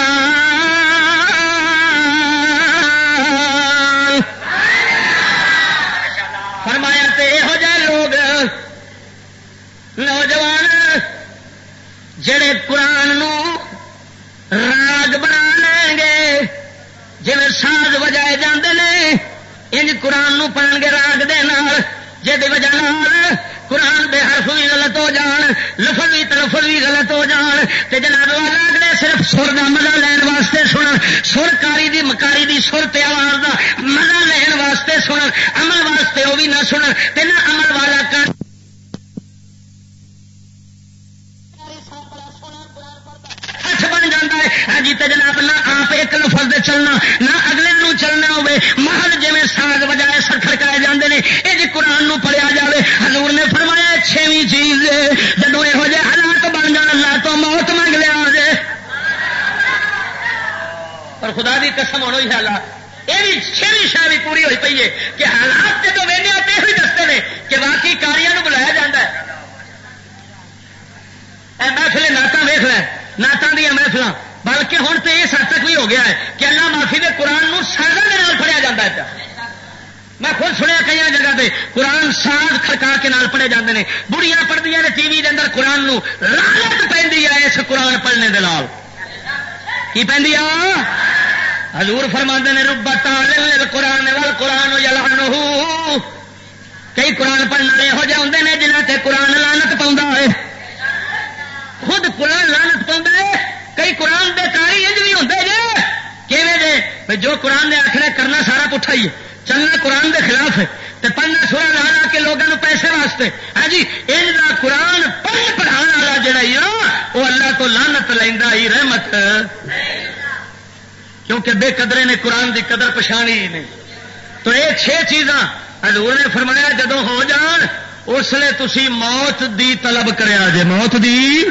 انج قرآن نو پڑھن گے راگ دے نال جی وجہ قرآن دے حرف بھی غلط ہو جان، لفظ بھی تلفظ بھی غلط ہو جان، تے جناب والا نے صرف سر کا مزہ لین واسطے سن سر کاری دی، مکاری دی سر تے آواز دا مزہ لین واسطے سن عمل واسطے وہ بھی نہ سن تے نہ عمل والا کر ہے ہاں جی جناب، نہ آپ ایک لفظ دے چلنا، نہ اگلے نو چلنا ہوے محل جی ساز بجائے سر کھڑکائے جاندے نے یہ جی قرآن نو پڑھیا جائے حضور نے فرمایا چھویں چیز جب یہو جہ حالات بن جان، اللہ تو موت منگ لیا جے اور خدا دی قسم ہونا ہی حالات۔ یہ بھی چھویں شاہ بھی پوری ہوئی پی ہے کہ حالات جب ویلے آپ یہ دستے ہیں کہ باقی کاریاں بلایا جا ہے۔ محفل نعت ویخ لیں نعتوں دیا محفل بلکہ ہوں تو یہ حد تک بھی ہو گیا ہے کہ اللہ معافی دے قرآن سازن کے نال پڑھیا جاتا ہے۔ میں خود سنیا کئی جگہ پہ قرآن ساز کھڑکا کے نال پڑھے جاتے ہیں بڑھیا پڑھتی نے ٹی وی اندر قرآن نو لالت پہ اس قرآن پڑھنے کے نال۔ کی پہ حضور فرما نے ربا قرآن وال قرآن یلانو کئی قرآن پڑھنے والے یہو جہ ہوں نے جنہیں تے قرآن لانت پاؤں ہے۔ خود قرآن لانت پاؤں کئی قرآن دے کاری انج بھی ہوں جی کہ جو قرآن نے آخر کرنا سارا پٹھا ہی ہے۔ چلنا قرآن دے خلاف ہے۔ تو پڑھنا سورا لا لا کے لوگوں پیسے واسطے۔ ہاں جی ان کا قرآن پڑھ پڑھانے والا جڑا ہی وہ اللہ تو لانت لینا ہی رحمت۔ کیونکہ بے قدرے نے قرآن دی قدر پچھانی ہی نہیں۔ تو یہ چھ چیزاں حضور نے فرمایا جدو ہو جان اس لیے تھی موت دی طلب کریا جے، موت دی؟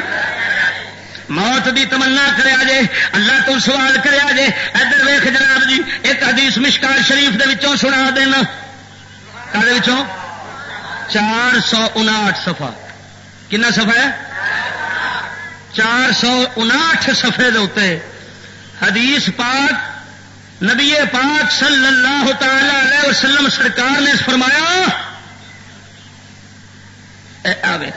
موت دی تمنا کریا جے، اللہ تو سوال کریا جے۔ ادھر ویخ جناب جی ایک حدیث مشکار شریف دے وچوں سنا دینا۔ وچوں؟ چار سو انٹھ سفا کنا سفا ہے؟ چار سو انٹھ سفے دے حدیث پاک، نبی پاک صلی اللہ تعالی علیہ وسلم سرکار نے فرمایا آوے۔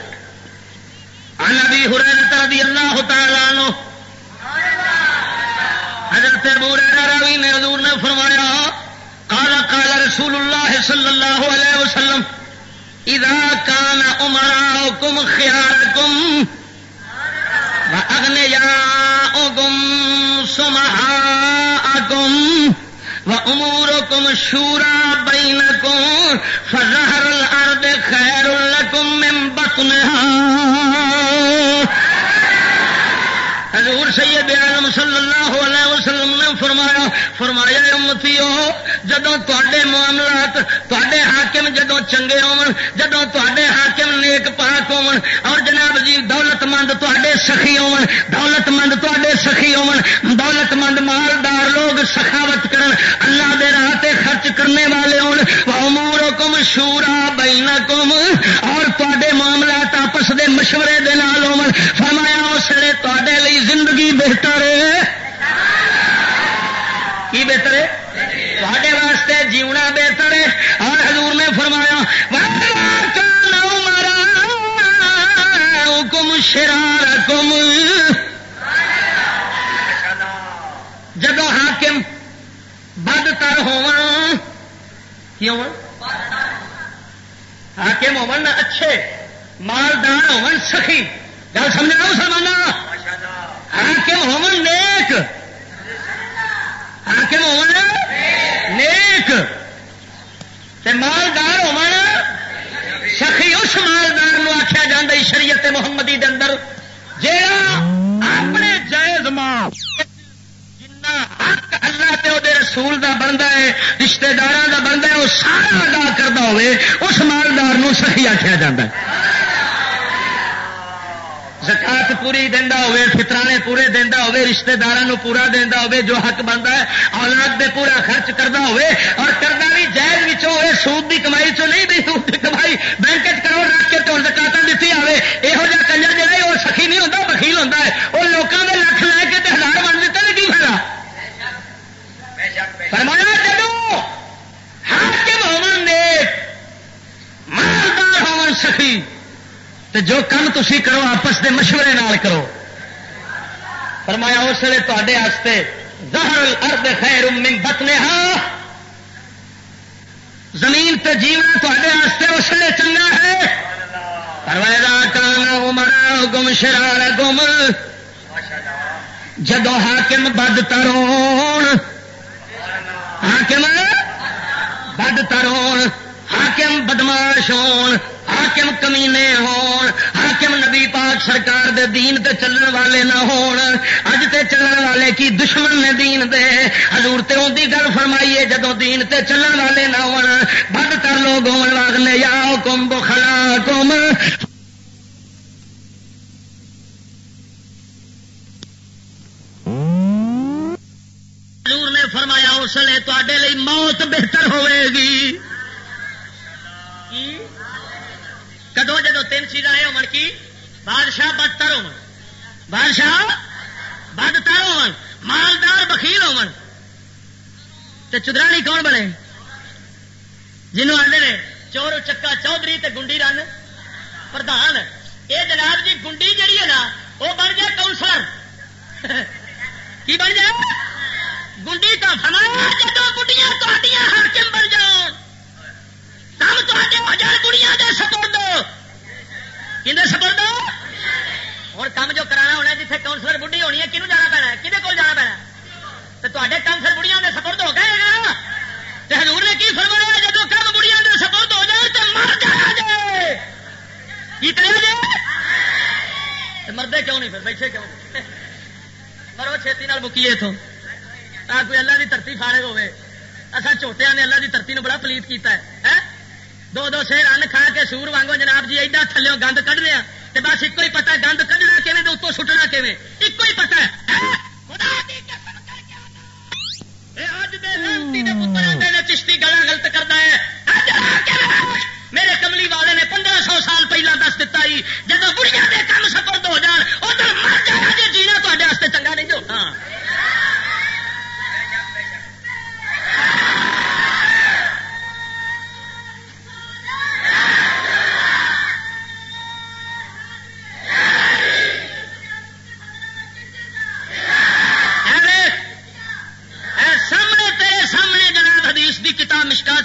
عن ابي هريره رضي الله تعالى عنه حضرت ابو ہریرہ راوی نے حضور نے فرمایا کالا کالا رسول اللہ صلی اللہ علیہ وسلم، اذا کان امرا کم خیال کم اگنے یا گم سمہا شورا بین کم الارض اپنے ہاں۔ حضور سید عالم صلی اللہ علیہ وسلم نے فرمایا فرمایا امتی ہو جدو تے معاملات تے حاکم جدو چنگے ہو جدو تے حاکم نیک پاک ہو اور جناب جی دولت مند تے سخی ہو دولت مند تے سخی ہو دولت مند مالدار لوگ سخاوت کرن، اللہ دے راہ تے خرچ کرنے والے ہومور کم شورا بین کم اور تے معاملات آپس دے مشورے دے نال ہو فرمایا، اس لیے تے زندگی بہتر ہے۔ کی بہتر ہے؟ تے واسطے جیونا بہتر ہے۔ اور حضور نے فرمایا کم شرار کم جب حاکم بد تر ہو حاکم ہو اچھے، مالدار ہو سخی۔ گل سمجھنا مسلمان حاکم ہو نیک. حاکم ہو نیک. تے مالدار ہو سخی اس مالدار آخیا جا شریعت محمدی دے اندر جا اپنے جائز ماں جنا حق اللہ تے وہ رسول دا بنتا ہے رشتے دار کا بنتا ہے وہ سارا ادا کرتا ہوئے اس مالدار سخی آخیا جا زکات پوری دینا ہوے فطرانے پورے دینا ہوے رشتہ دار پورا دینا ہوے جو حق بنتا ہے، اولاد دے پورا خرچ کرنا ہوے اور کرنا بھی جائز ہوے سود کی کمائی چ نہیں بھی سود کی کمائی بینک کروڑ رکھ کے تو زکات دیتی آئے یہو جہاں کنجر جہاں وہ سخی نہیں ہوتا بخیل ہوتا ہے۔ وہ لوگوں کے لکھ لے کے ہزار بن دیتے ہیں کی فائدہ؟ فرمایا، جدو حاکم ہون نیک مالدار ہون سخی تو جو کم تھی کرو، آپس کے مشورے نال کرو۔ فرمایا، اس لیے تے زہر ارد خیر من بتنے ہاں زمین تے جیون تے اس لیے چنگا ہے۔ پروایا کانا مرا گم شرار گم۔ جدو حاکم بد ترون، حاکم بد ترون۔ حاکم بدماش ہون، حاکم کمینے ہون، حاکم نبی پاک سرکار دے دین تے چلن والے نہ ہون۔ اج تے چلن والے کی دشمن نے دین دے۔ حضور تے اون دی گل فرمائیے جدو دین تے چلن والے نہ ہون، بد کر لوگ ہون واگنے یا حکم بخلا کم حضور نے فرمایا، اس لیے تے موت بہتر ہوئے گی۔ کدو جدو تین چیزاں یہ ہو بادشاہ بدتر ہو بادشاہ بدتر ہو مالدار بخیل ہو چدرانی کون بنے؟ جنوب آدھے نے چور چکا چودھری تے گنڈی رن۔ پردھان یہ جناب جی گنڈی جہی ہے نا وہ بن جائے کاؤنسلر کی بن جائے؟ گنڈی تو فرمایا جب گڈیاں تو ہر بن جاؤ کم تے ہو جائے کڑیاں دے سپورٹ کھے سپورٹ ہوں کام جو کرانا ہونا جیتے کاؤنسلر بڑھی ہونی ہے کنوں جانا پینا کھے کول جانا پینا تو تے کاؤنسلر بڑھیا دے سپورٹ ہو گئے نا حضور نے کی فرمایا جب کم بڑھیا دے سپورٹ ہو جائے تو مر جانا جائے۔ کی کرے جائے مردے کیوں نہیں پھر؟ بیٹھے کیوں؟ مرو، چھتی مکیے اتوں کوئی اللہ کی دھرتی فارغ ہوے اصا چوٹیا نے اللہ کی دھرتی بڑا پلیت کیتا ہے۔ دو دو سیر ان کھا کے سور وانگو جناب جی ایڈا تھلو گند کھنے بس ایک ہی پتا گند کھنا کھے تو اتوں سٹنا کھے ایک ہی پتا ہاں؟ چشتی گلا گلت کرتا ہے۔ میرے کملی والے نے پندرہ سو سال پہلے دس دتا جب بڑھیا کے کام سپرد ہو جان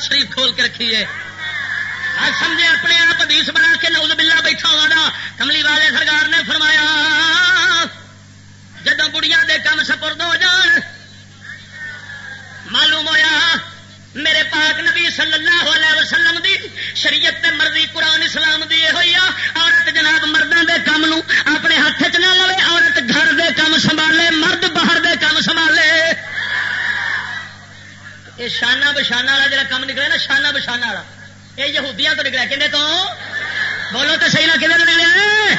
شریف کھول کے رکھیے سمجھے اپنے آپ حدیث بنا کے نوز بلا بیٹھا ہونا کملی والے سرکار نے فرمایا جدو بڑیاں دے کم سپرد ہو جان، معلوم ہوا میرے پاک نبی صلی اللہ علیہ وسلم دی شریعت تے مرضی قرآن اسلام دی یہ ہوئی عورت جناب مردوں دے کام نو اپنے ہاتھ چ نہ لوے، عورت گھر دے کام سنبھالے، مرد باہر دے کام سنبھالے یہ شانہ بشانہ والا جڑا کام نکلے نا، شانہ بشانہ والا۔ یہ یہودیاں تو نکلا کہ تو بولو تو صحیح نہ کہ نکلے؟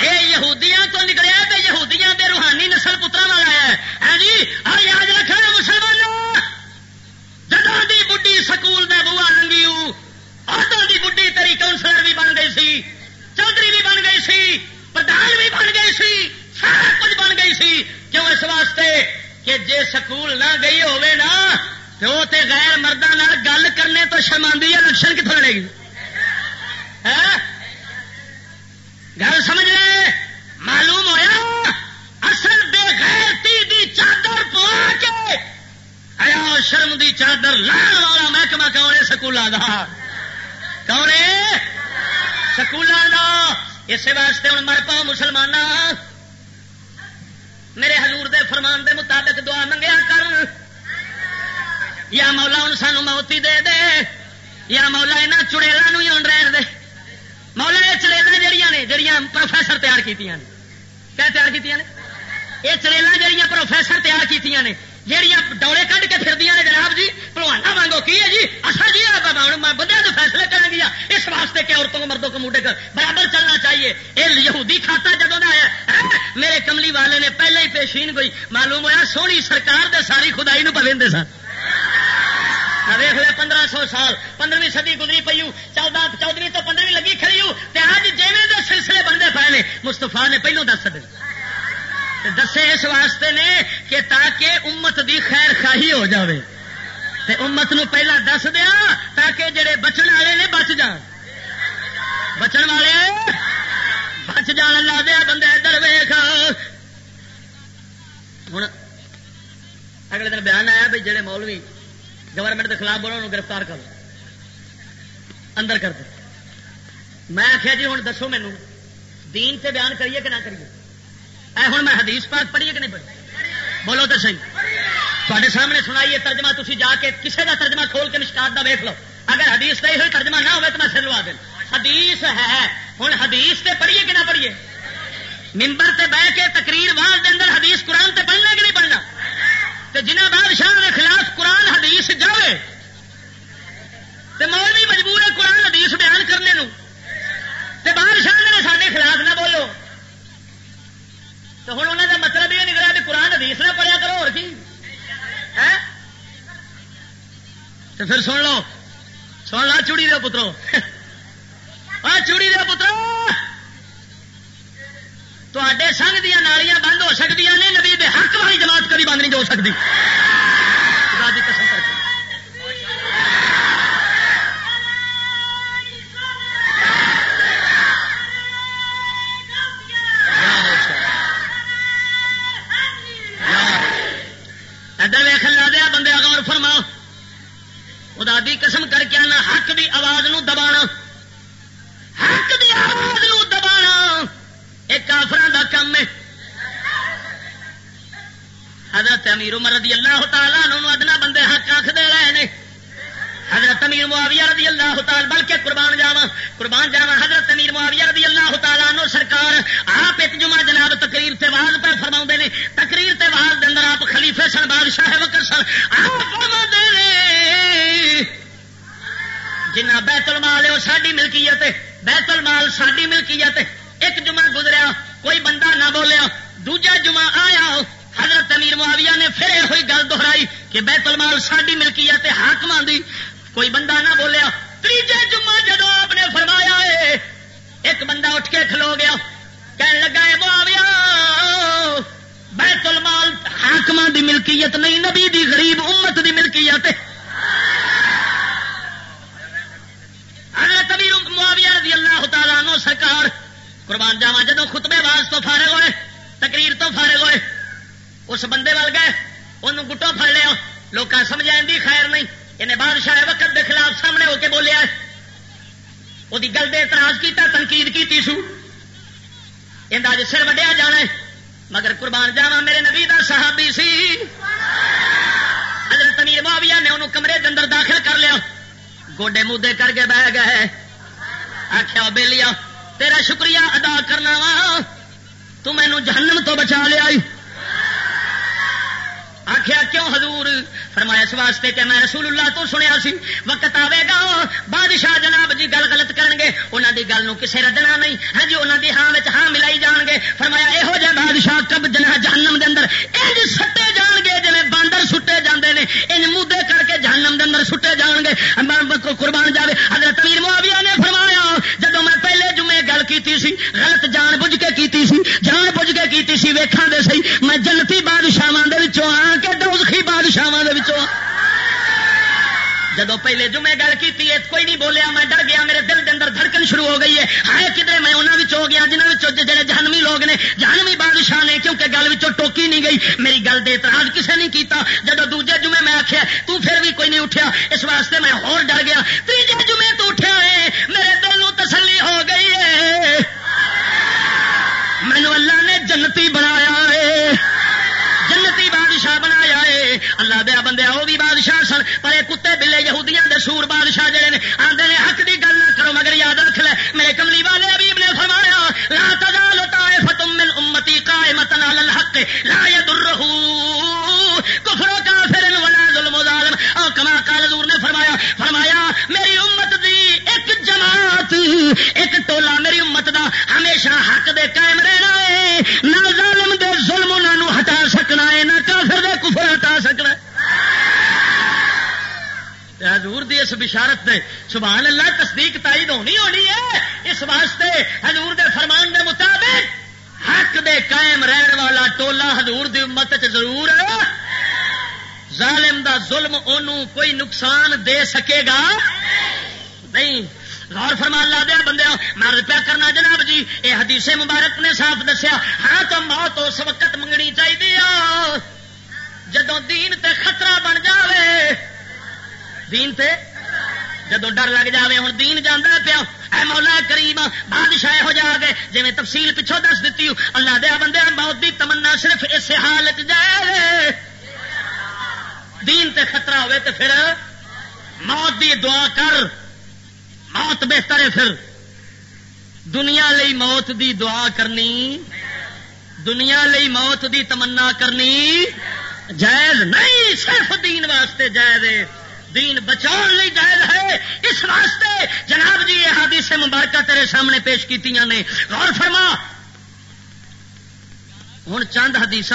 یہ یہودیاں تو نکلیا تو یہودیاں دے روحانی نسل پترا والا ہے۔ ہاں جی ہر یاد رکھنا مسلمانوں۔ جدوں دی بڈی سکول دے بوا لنگی ادو دی بڈی تری کاؤنسلر بھی بن گئی سی، چودھری بھی بن گئی سی، پردھان بھی بن گئی سی، سارا کچھ بن گئی سی۔ کیوں اس واسطے کہ جے سکول نہ گئی ہوے نا تو وہ تے غیر مردوں گل کرنے تو شرمندی ہے لکشن کتوں لڑے گی؟ ہاں؟ گل سمجھ لے؟ معلوم ہوا اصل بے غیرتی دی چادر پوا کے آیا شرم دی چادر لان والا محکمہ کون ہے؟ سکولوں کا کون ہے؟ سکولوں کا اسی واسطے ہوں مر پاؤ مسلمان میرے حضور دے فرمان دے مطابق دعا منگیا کر۔ یا مولا ہوں سانو موتی دے دے، یا مولا یہاں چڑیلوں ہی ہوں رہن دے۔ مولا یہ چڑیل جہیا نے جہیا پروفیسر تیار کی کیا تیار کی یہ چڑیل جہیا پروفیسر تیار کی جہیا ڈولے کھڈ کے پھر نے جناب جی۔ پلوانا وانگو کی ہے جی؟ اصل جی بندے تو فیصلے کریں گیا۔ اس واسطے کہ عورتوں کو مردوں کو موڈے کر۔ برابر چلنا چاہیے۔ یہ یہودی کھاتا جدو آیا۔ ہاں، میرے کملی والے نے پہلے ہی پیشین گئی۔ معلوم ہوا سونی سرکار دے ساری خدائی نو پہ سن۔ ویخ لیا پندرہ سو سال، پندرہویں سدی گزری پی چودہ چودہ تو پندرہویں لگی کھڑی اج جی سلسلے بنتے پے نے مستفا نے پہلو دس دے۔ دسے اس واسطے نے کہ تاکہ امت دی خیر خاہی ہو جاوے۔ تے امت نو پہلا دس دیا تاکہ جڑے بچن والے نے بچ جان۔ بچن والے، بچ جان لا دیا بندے ادھر ویخ ہوں اگلے دن بیان آیا بھائی جڑے مولوی گورنمنٹ کے خلاف بولو گرفتار کرو اندر کر دو میں آخیا جی ہوں دسو مینو دین سے بیان کریے کہ نہ کریے؟ اے ہوں میں حدیث پاک پڑھیے کہ نہیں پڑھی؟ بولو تو صحیح۔ تے سامنے سنائیے ترجمہ تھی جا کے کسی کا ترجمہ کھول کے نشکار کا ویک لو۔ اگر حدیث کا یہ ترجمہ نہ ہوئے تو میں سر لوا دیں حدیث ہے ہوں حدیث سے پڑھیے کہ نہ پڑھیے؟ ممبر سے بہ کے تقریر بعد کے اندر حدیث قرآن سے پڑھنا کہ نہیں پڑھنا؟ تو جنہ بادشاہ کے خلاف قرآن حدیث جائے تو مولوی مجبور ہے قرآن حدیث بیان کرنے نو تو بادشاہ نے سارے خلاف نہ بولو تو ہوں انہوں کا مطلب یہ نکلا کہ قرآن حدیث نہ پڑھیا کرو، اور کی؟ تو پھر سن لو سن لو چوڑی دو پترو۔ چوڑی دو پترو! تے سنگ دیا نالیاں بند ہو سکتی نے نبی دے حق والی جماعت کبھی بند نہیں ہو سکتی سی، وقت آئے گا بادشاہ جناب جی گل غلط کرن گے انہوں دی گل کسے ردنا نہیں۔ ہاں جی انہوں دی ہاں ہاں ملائی جان گے فرمایا یہو جہ بادشاہ کب جنا جہنم دے اندر انج سٹے جان گے جی باندر سٹے جاندے نے، انج مودے کر کے جہنم دے اندر سٹے جان گے قربان جاوے۔ حضرت امیر معاویہ نے فرمایا جب میں پہلے جمعے گل کیتی سی، غلط جان بوجھ کے کیتی سی، جان بوجھ کے کیتی سی، ویکھاں دے سی میں جنتی بادشاہ دے وچوں آ کے دوزخی بادشاہ دے وچوں جدو پہلے میں گل کی کوئی نہیں بولیا، میں ڈر گیا، میرے دل کے اندر دھڑکن شروع ہو گئی ہے۔ ہائے، کدھر میں انہوں ہو گیا جنہوں جڑے جہنمی لوگ نے، جہنمی بادشاہ نے، کیونکہ گل ٹوکی نہیں گئی، میری گل دے اعتراض کسے نہیں کیتا۔ جب دوجے جمعے میں آخیا تو پھر بھی کوئی نہیں اٹھیا، اس واسطے میں اور ڈر گیا۔ تیجے اللہ وہ بھی بادشاہ سن، پر یہ کتے بلے یہودیاں دے سور بادشاہ جڑے نے آدھے نے حق دی گل نہ کرو، مگر یاد رکھ لے، میرے کملی والے ابیب نے فرمایا، لا تزال طائفة من امتی قائمة على الحق، لا يضره کفر و کافر ولا ظلم و ظالم۔ او کما قال حضور نے فرمایا فرمایا، میری امت دی ایک جماعت، ایک ٹولا میری امت دا ہمیشہ حق دے قائم رہنا ہے، نہ ظالم دے ظلم انہوں ہٹا سکنا ہے نہ کافر دے کفر ہٹا سکنا ہے حضور دی اس بشارت نے سبحان اللہ تصدیق تائید ہونی ہونی ہے۔ اس واسطے حضور دے فرمان دے مطابق حق دے قائم رہن والا ٹولا حضور دی امت چ ضرور ہے۔ ظالم دا ظلم انہوں کوئی نقصان دے سکے گا؟ نہیں۔ غور فرما لا دیا بندے میں روپیہ کرنا جناب جی یہ حدیث مبارک نے صاف دسیا ہاں تو موت اس وقت منگنی چاہیے جدو دین تے خطرہ بن جاوے، دین تے جدو ڈر لگ جائے ہوں دین جانا پیا اے مولا کریم، بادشاہ ہو جا گئے جی تفصیل پچھوں دس دیتی اللہ دیا بندے موت دی تمنا صرف اس حالت جائے۔ دین تے خطرہ ہوئے تے پھر موت دی دعا کر۔ موت بہتر ہے پھر۔ دنیا لئی موت دی دعا کرنی، دنیا لئی موت دی تمنا کرنی جائز نہیں، صرف دین واسطے جائز ہے۔ دین بچاؤ لی جائز ہے۔ اس واسطے جناب جی یہ حادث مبارکہ تیرے سامنے پیش کی نے۔ غور فرما۔ ہوں چند حدیث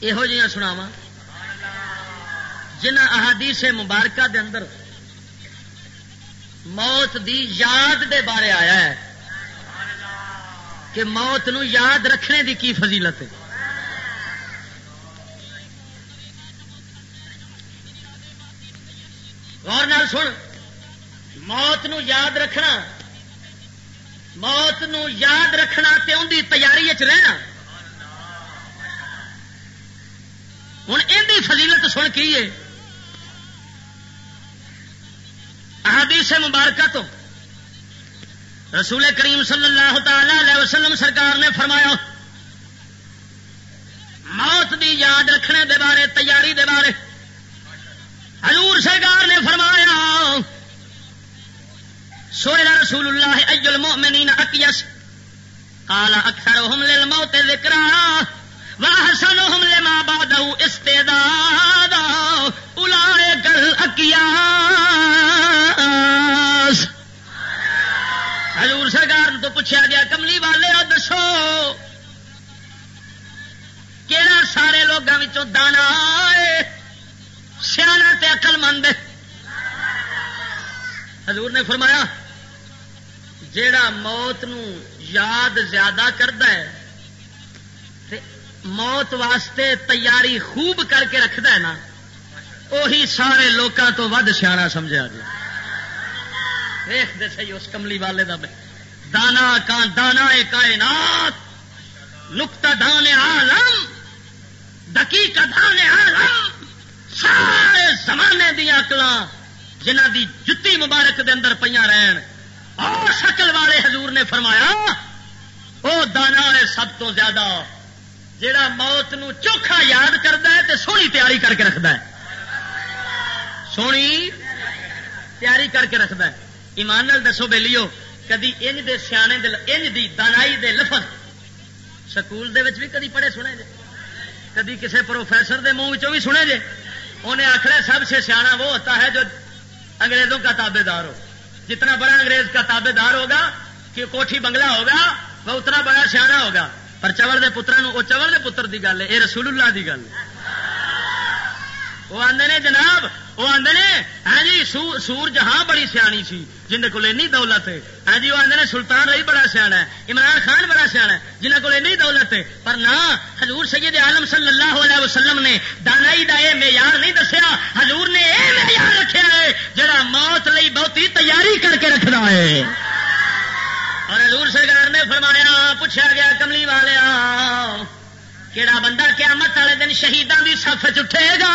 یہو جہاں سناوا جنہ احادیث مبارکہ دے اندر موت دی یاد دے بارے آیا ہے کہ موت نو یاد رکھنے دی کی فضیلت ہے؟ غور نال سن۔ موت نو یاد رکھنا۔ موت نو یاد رکھنا تے ان دی تیاری رہنا۔ ہوں ان فضیلت سن کی ہے؟ احادیث مبارکہ تو رسول کریم صلی اللہ تعالی علیہ وسلم سرکار نے فرمایا، موت دی یاد رکھنے دے بارے، تیاری دے بارے۔ حضور سرکار نے فرمایا سوئلہ رسول اللہ اج المؤمنین اکیس قال اکثرهم للموت ذکرا، واحسنهم لما بعده استعدادا اولئک الاکیاس حضور سرکار تو پوچھا گیا، کملی والے اور دسو کہڑا سارے لوگوں دانا ہے؟ سیاح تے اقل مند حضور نے فرمایا، جیڑا موت نو یاد زیادہ کرتا ہے موت واسطے تیاری خوب کر کے رکھتا ہے نا وہی سارے لوگوں تو ود سیا سمجھا جی دیکھتے سی اس کملی والے دا دانا کان دانا کائنات نکتا دان عالم دقیق دان عالم۔ سارے زمانے دیا اکل جنہ دی جتی مبارک دے اندر پہ رہن اور شکل والے حضور نے فرمایا وہ دانا ہے سب تو زیادہ جڑا موت نو چوکھا یاد کرتا ہے تو سونی تیاری کر کے رکھتا ہے۔ سونی تیاری کر کے رکھتا ہے۔ ایمان نال دسو بے لیو کدی انج دے سیانے دے، انج دی دانائی دے لفظ سکول دے وچ بھی کدی پڑھے سنے جے؟ کدی کسے پروفیسر دے منہ بھی سنے جے؟ انہیں آخر سب سے سیاح وہ ہوتا ہے جو انگریزوں کا تابے دار ہو۔ جتنا بڑا انگریز کا تابے دار ہوگا کہ کوٹھی بنگلہ ہوگا، وہ اتنا بڑا سیاح ہوگا۔ پر چور کے پترا وہ چور کے پتر کی گل ہے یہ رسول اللہ کی گل وہ آدھے نے جناب، وہ آدھے نے ہاں جی سور جہاں بڑی سیانی سی، جن کو دولت ہے۔ ہاں جی وہ آدھے نے سلطان رہی بڑا سیاح ہے، عمران خان بڑا سیاح ہے، جنہ کو دولت ہے۔ پر نہ، حضور سید عالم صلی اللہ علیہ وسلم نے دانائی دا یہ معیار نہیں دسیا، حضور نے یہ معیار رکھا ہے جڑا موت لی بہتی تیاری کر کے رکھنا ہے۔ اور حضور سرکار نے فرمایا، پوچھا گیا، کملی والیا کہڑا بندہ قیامت والے دن شہیدان کی سف چٹھے گا،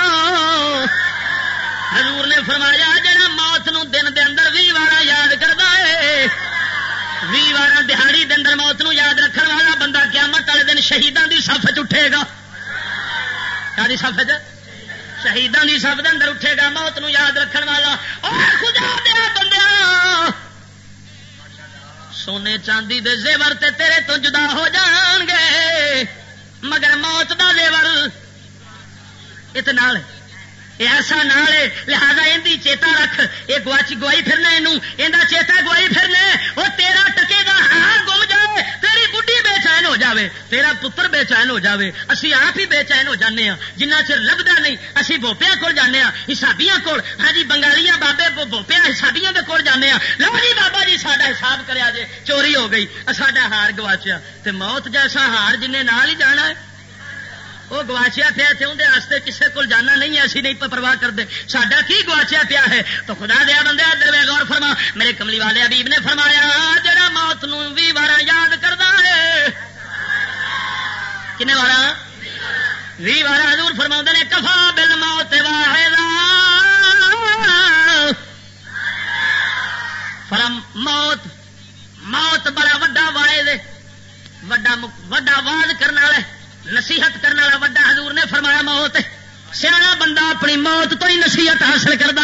حضور نے فرمایا جڑا موت نو دن دے اندر بھی وارا یاد کرتا ہے بھی وارا دہاڑی دے اندر موت نو یاد رکھنے والا بندہ قیامت والے دن شہیدان کی سف چٹھے گا۔ کیا سف شہیدان کی سف دے اندر اٹھے گا، موت نو یاد رکھنے والا۔ اور خدا دیا بندہ سونے چاندی دے زیور تے تیرے تو جدا ہو جان گے۔ مگر موت دا زیور۔ اتنا ایسا نال لہذا یہ چیتا رکھ۔ یہ گواچی گوائی پھرنا یہ چیتا گوائی پھرنا وہ تیرا ٹکے گا ہاں گم جائے تیری بڈی بے چین ہو جاوے، تیرا پتر بے چین ہو جاوے، اسی آپ ہی بے چین ہو جانے ہاں جنہ چر لبدا نہیں، اسی بوپیا کول جانے ہاں حسابیاں کول ہاں جی بنگالیاں بابے بوپیا حسابیاں دے کول جانے ہاں لو جی بابا جی ساڈا حساب کریا جے، چوری ہو گئی ساڈا ہار گواچیا، تے موت جیسا ہار جن نال ہی جانا ہے وہ گواچیا پیا اندر کسی کو جانا نہیں، اسی نہیں پرواہ کرتے سڈا کی گواچیا پیا ہے؟ تو خدا دیا بندے، ادھر غور فرما، میرے کملی والے ابیب نے فرمایا جڑا موت نو بھی بارہ یاد کرتا ہے کن بارہ بھی بارہ حضور فرما نے، کفا بل موت فرم موت موت بڑا وڈا واحد وڈا واز کرنے والے، نصیحت کرنے والا وڈا حضور نے فرمایا موت سیاح بندہ اپنی موت تو ہی نصیحت حاصل کرتا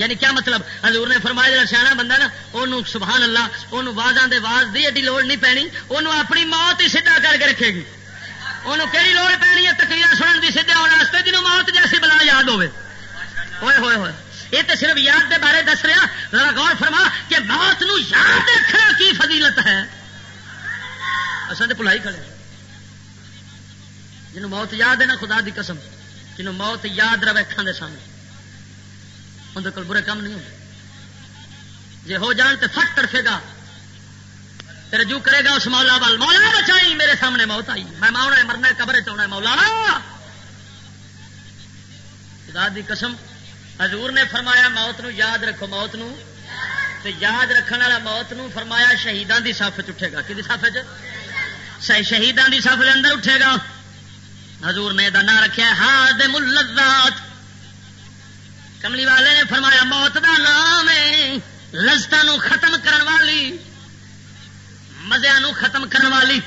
یعنی کیا مطلب؟ حضور نے فرمایا جا سیاح بندہ نا وہ سبحان اللہ وہ دے واز دی ایڈی لوڑ نہیں پینی وہ اپنی موت ہی سیدھا کر کے رکھے گی۔ انہوں کہڑی لوڑ پینی ہے؟ تکریر سنن کی سیدھے آنے واسطے جنوب موت جیسی بلا یاد ہوے ہوئے ہوئے ہوئے۔ یہ تو صرف یاد دے بارے دس رہا۔ ذرا غور فرما کہ موت نو یاد رکھنا کی فضیلت ہے؟ اصل تو بھلائی کھڑے جنہوں موت یاد ہے نا، خدا دی قسم جنہوں موت یاد رہے کھان دے سامنے۔ اندر کل برے کام نہیں ہوتے جی ہو جان تو فٹ ترفے گا تیرے جو کرے گا اس مولا وال، مولا بچائی، میرے سامنے موت آئی۔ میں ماؤنا مرنا قبر چاہنا مولا۔ خدا دی قسم، حضور نے فرمایا موت نو یاد رکھو، موت نو۔ یاد رکھنے والا موت نو فرمایا شہیدان دی صف چٹھے گا۔ کہ صف چ شہیدان کی سف اندر اٹھے گا۔ حضور نے نام رکھا ہار ملزات کملی والے نے فرمایا، موت دا نام ہے لذت ختم کرن والی مزے ختم کرن والی۔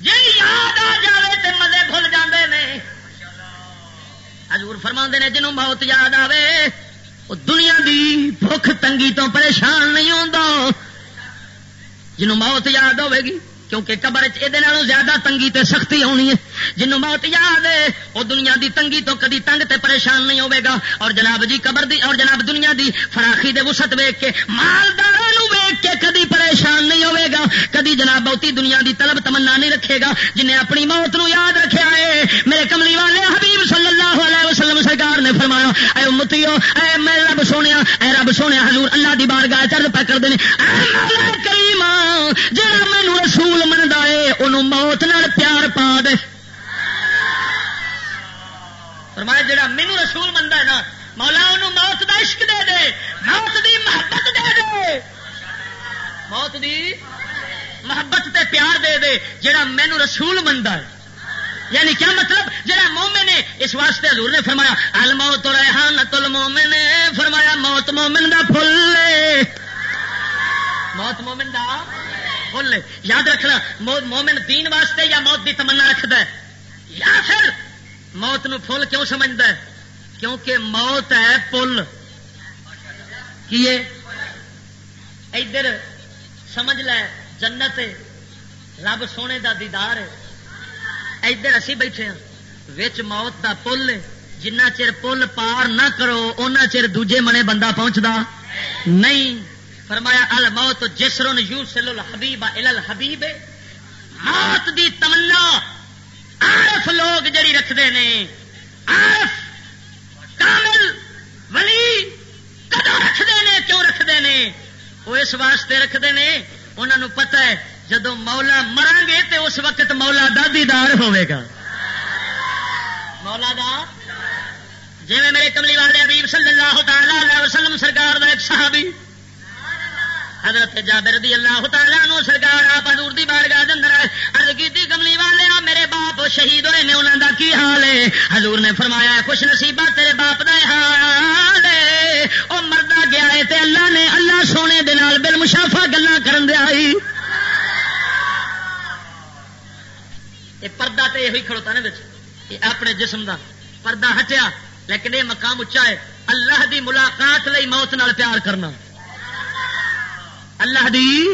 جی یاد آ جائے تو مزے بھول جاندے نے۔ حضور فرما نے، جنوں موت یاد آوے وہ دنیا دی بھوک تنگی تو پریشان نہیں ہوتا جنوں موت یاد ہوے گی کیونکہ قبر یہ زیادہ تنگی تے سختی آنی ہے۔ جنوں موت یاد ہے وہ دنیا دی تنگی تو کدی تنگ تے پریشان نہیں ہوے گا۔ اور جناب جی قبر دی، اور جناب دنیا دی فراخی دے وسط ویگ کے مالدار ویک کے کدی پریشان نہیں ہوے گا، کدی جناب بہتی دنیا دی طلب تمنا نہیں رکھے گا، جنہیں اپنی موت نو یاد رکھا ہے میرے کملی والے حبیب صلی اللہ علیہ وسلم سرکار نے فرمایا، اے امتیو، اے میں رب سونے اے رب سونے حضور اللہ دی بارگاہ چرد پہ کر کریم جہاں مینو رسول منتا ہے انہوں موت نال پیار پا دے۔ فرمایا، جڑا مینو رسول منتا ہے نا، مولا انہوں موت دا عشق دے دے، موت دی محبت دے دے۔ موت دی محبت تے پیار دے دے، جڑا مینو رسول منتا ہے۔ یعنی کیا مطلب؟ جہاں مومن نے اس واسطے حضور نے فرمایا، الموت ریحان تل مومن نے فرمایا، موت مومن دا پھل موت مومن دا پھل یاد رکھنا مومن دین واسطے یا موت دی تمنا رکھد یا پھر موت نو پھول کیوں سمجھتا ہے؟ کیونکہ موت ہے پل۔ کی ادھر سمجھ لے، جنت رب سونے دا دیدار ہے۔ ادھر اسی بیٹھے ہاں۔ موت دا پل جنہ چر پل پار نہ کرو ان چر دوجے منے بندہ پہنچتا نہیں، فرمایا، الموت جسر یو سل الحبیب الحبیب۔ موت دی تمنا۔ عارف لوگ جڑی رکھتے ہیں عارف، کامل، ولی کدو رکھتے ہیں کیوں رکھتے ہیں وہ اس واسطے رکھتے ہیں انہوں پتا ہے جدو مولا مران گے تو اس وقت مولا دا دیدار گا۔ مولا دار جی میرے کملی والے ابیب صلی اللہ تعالی وسلم سرکار دا ایک صحابی حضرت جابر رضی اللہ تعالیٰ نو سرکار آپ حضور دی بارگاہ دے اندر عرض کیتی کملی والے آ، میرے باپ شہید ہوئے نے، انہاں دا کی حال ہے؟ حضور نے فرمایا، خوش نصیبہ تیرے باپ دا حال ہے۔ او مردا گیا ہے تے اللہ نے اللہ سونے دے نال بل مشافہ گلاں کرن دے آئی۔ یہ پردہ تے یہ کھڑوتا نا بچ یہ اپنے جسم دا پردہ ہٹیا، لیکن یہ مقام اچا ہے۔ اللہ دی ملاقات لئی موت نال پیار کرنا۔ اللہ دی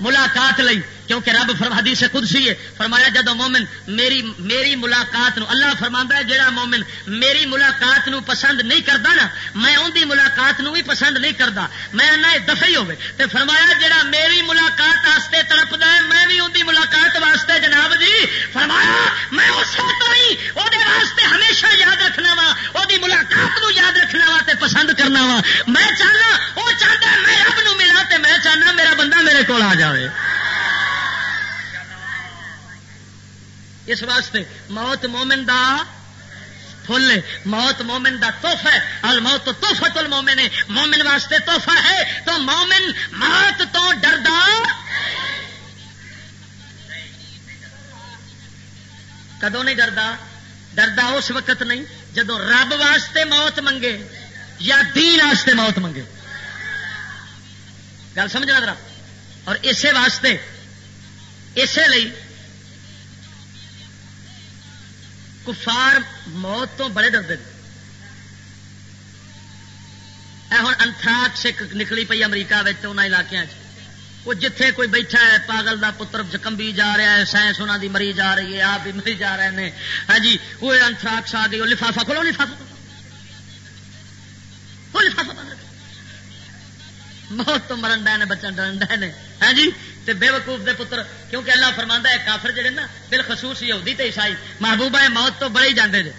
ملاقات لئی۔ کیونکہ رب فرمادی سے خود سی ہے۔ فرمایا جدو مومن میری میری ملاقات نو اللہ فرما ہے جہاں مومن میری ملاقات نو پسند نہیں کرتا نا، میں ان دی ملاقات نو بھی پسند نہیں کرتا میں دفع ہی ہوگی تے فرمایا جہاں میری ملاقات واسطے تڑپتا ہے، میں بھی ان دی ملاقات واسطے جناب جی۔ فرمایا، میں اس ہی واسطے ہمیشہ یاد رکھنا وا۔ وہ ملاقات نو یاد رکھنا وا تے پسند کرنا وا۔ میں چاہنا وہ چاہتا میں رب نو ملا تے میں چاہنا میرا بندہ میرے کو آ جائے اس واسطے موت مومن دا فل موت مومن دا توحفہ ہے۔ الموت تو توحفت المومن ہے۔ مومن واسطے توحفہ ہے۔ تو مومن موت تو ڈردا۔ کدو نہیں ڈردا؟ ڈردا اس وقت نہیں جدو رب واسطے موت منگے یا دین واسطے موت منگے۔ گل سمجھنا ذرا۔ اور اسی واسطے اسی لیے کفار موت تو بڑے ڈرتے ہوں انتھراک سکھ نکلی پی امریکہ علاقوں وہ جتھے کوئی بیٹھا ہے، پاگل دا پتر جکمبی جا رہا ہے، سائنس انہوں دی مری جا رہی ہے، آپ بھی مری جا رہے ہیں۔ ہاں جی وہ انتھراکس آ گئی، وہ لفافا کھولو لفافا وہ لفافا موت تو مرن ڈے بچن ڈرن ڈے ہاں جی تے بے وقوف دے پتر، کیونکہ اللہ فرماندا ہے کافر جڑے نا، بالخصوص یہودی تے عیسائی، محبوبہ موت تو بڑے ہی جاندے جے۔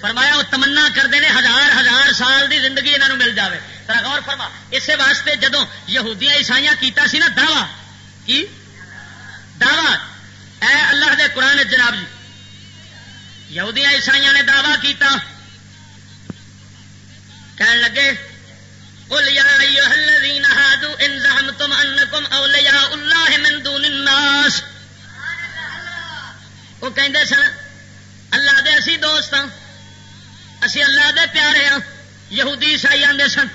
فرمایا، وہ تمنا کرتے ہیں، ہزار ہزار سال دی زندگی انہوں مل جاوے۔ ترا غور فرما اسی واسطے جدو یہودیاں عیسائیاں کیتا سی نا دعوی، کی؟ دعوی۔ اے اللہ دے قرآن جناب جی یہودیاں عیسائیاں نے دعوی کیتا۔ کہن لگے قل يا ايها الذين هادوا ان زعمتم انكم اولياء الله من دون الناس. وہ کہندے سن، اللہ دے اسی دوست ہاں اسی اللہ دے پیارے ہاں یہودی عیسائی آدھے سن،